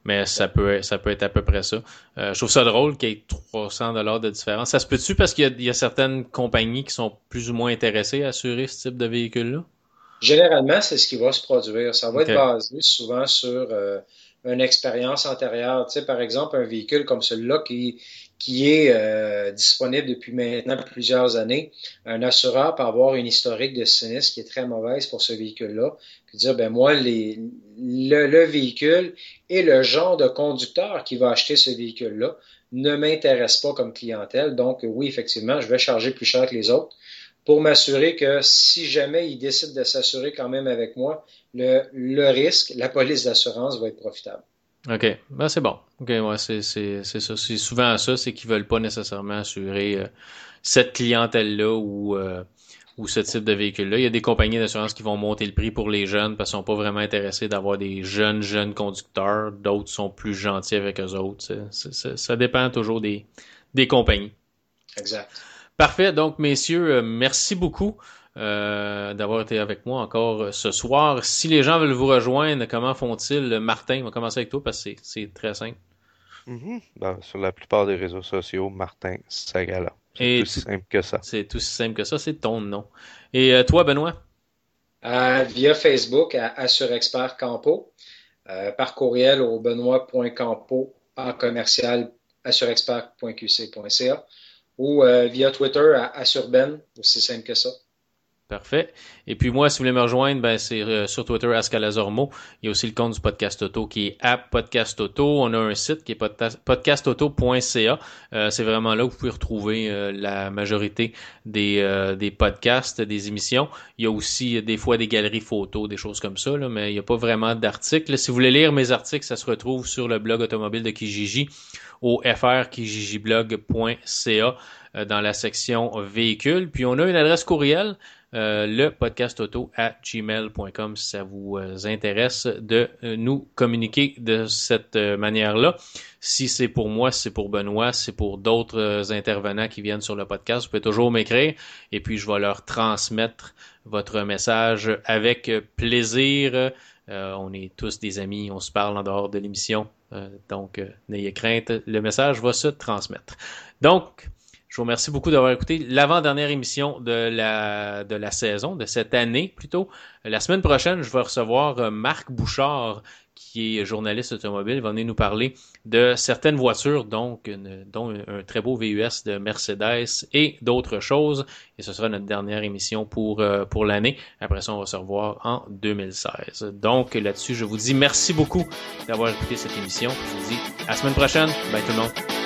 mais ça peut, ça peut être à peu près ça. Euh, je trouve ça drôle qu'il y ait 300 dollars de différence. Ça se peut-tu parce qu'il y, a certaines compagnies qui sont plus ou moins intéressées à assurer ce type de véhicule-là? Généralement, c'est ce qui va se produire. Ça va être basé souvent sur euh, une expérience antérieure. Tu sais, par exemple, un véhicule comme celui-là qui, qui est euh, disponible depuis maintenant plusieurs années, un assureur peut avoir une historique de sinistre qui est très mauvaise pour ce véhicule-là. Puis dire, ben moi, les, le, le, véhicule et le genre de conducteur qui va acheter ce véhicule-là ne m'intéresse pas comme clientèle. Donc, oui, effectivement, je vais charger plus cher que les autres pour m'assurer que si jamais il décide de s'assurer quand même avec moi, le, le risque, la police d'assurance va être profitable. OK. Ben, c'est bon. OK, ouais, c'est, c'est, c'est ça. C'est souvent ça, c'est qu'ils veulent pas nécessairement assurer euh, cette clientèle-là ou, euh, ou ce type de véhicule-là. Il y a des compagnies d'assurance qui vont monter le prix pour les jeunes parce qu'ils sont pas vraiment intéressés d'avoir des jeunes, jeunes conducteurs. D'autres sont plus gentils avec eux autres. ça dépend toujours des, des compagnies. Exact. Parfait. Donc, messieurs, euh, merci beaucoup. Euh, d'avoir été avec moi encore euh, ce soir. Si les gens veulent vous rejoindre, comment font-ils? Martin, on va commencer avec toi parce que c'est très simple. Mm-hmm. Ben, sur la plupart des réseaux sociaux, Martin Sagala. C'est aussi simple que ça. C'est aussi simple que ça, c'est ton nom. Et toi, Benoît? via Facebook à Assurexpert Campo, par courriel au benoît.campo en commercial assurexpert.qc.ca ou euh, via Twitter à Assurben, aussi simple que ça. Parfait. Et puis moi, si vous voulez me rejoindre, ben, c'est euh, sur Twitter, Ascalazormo. Il y a aussi le compte du Podcast Auto qui est App Podcast Auto. On a un site qui est podcastauto.ca. Euh, c'est vraiment là où vous pouvez retrouver la majorité des, des podcasts, des émissions. Il y a aussi des fois des galeries photos, des choses comme ça, mais il n'y a pas vraiment d'articles. Si vous voulez lire mes articles, ça se retrouve sur le blog automobile de Kijiji au frkijijiblog.ca dans la section véhicules. Puis on a une adresse courriel euh, le podcast auto gmail.com si ça vous euh, intéresse de euh, nous communiquer de cette manière-là. Si c'est pour moi, c'est pour Benoît, c'est pour d'autres intervenants qui viennent sur le podcast, vous pouvez toujours m'écrire et puis je vais leur transmettre votre message avec plaisir. On est tous des amis, on se parle en dehors de l'émission, donc n'ayez crainte, le message va se transmettre. Donc, je vous remercie beaucoup d'avoir écouté l'avant-dernière émission de la, de la saison, de cette année plutôt. La semaine prochaine, je vais recevoir euh, Marc Bouchard, qui est journaliste automobile, il va venir nous parler de certaines voitures, donc dont un, très beau VUS de Mercedes et d'autres choses. Et ce sera notre dernière émission pour, euh, pour l'année. Après ça, on va se revoir en 2016. Donc là-dessus, je vous dis merci beaucoup d'avoir écouté cette émission. Je vous dis à la semaine prochaine. Bye tout le monde.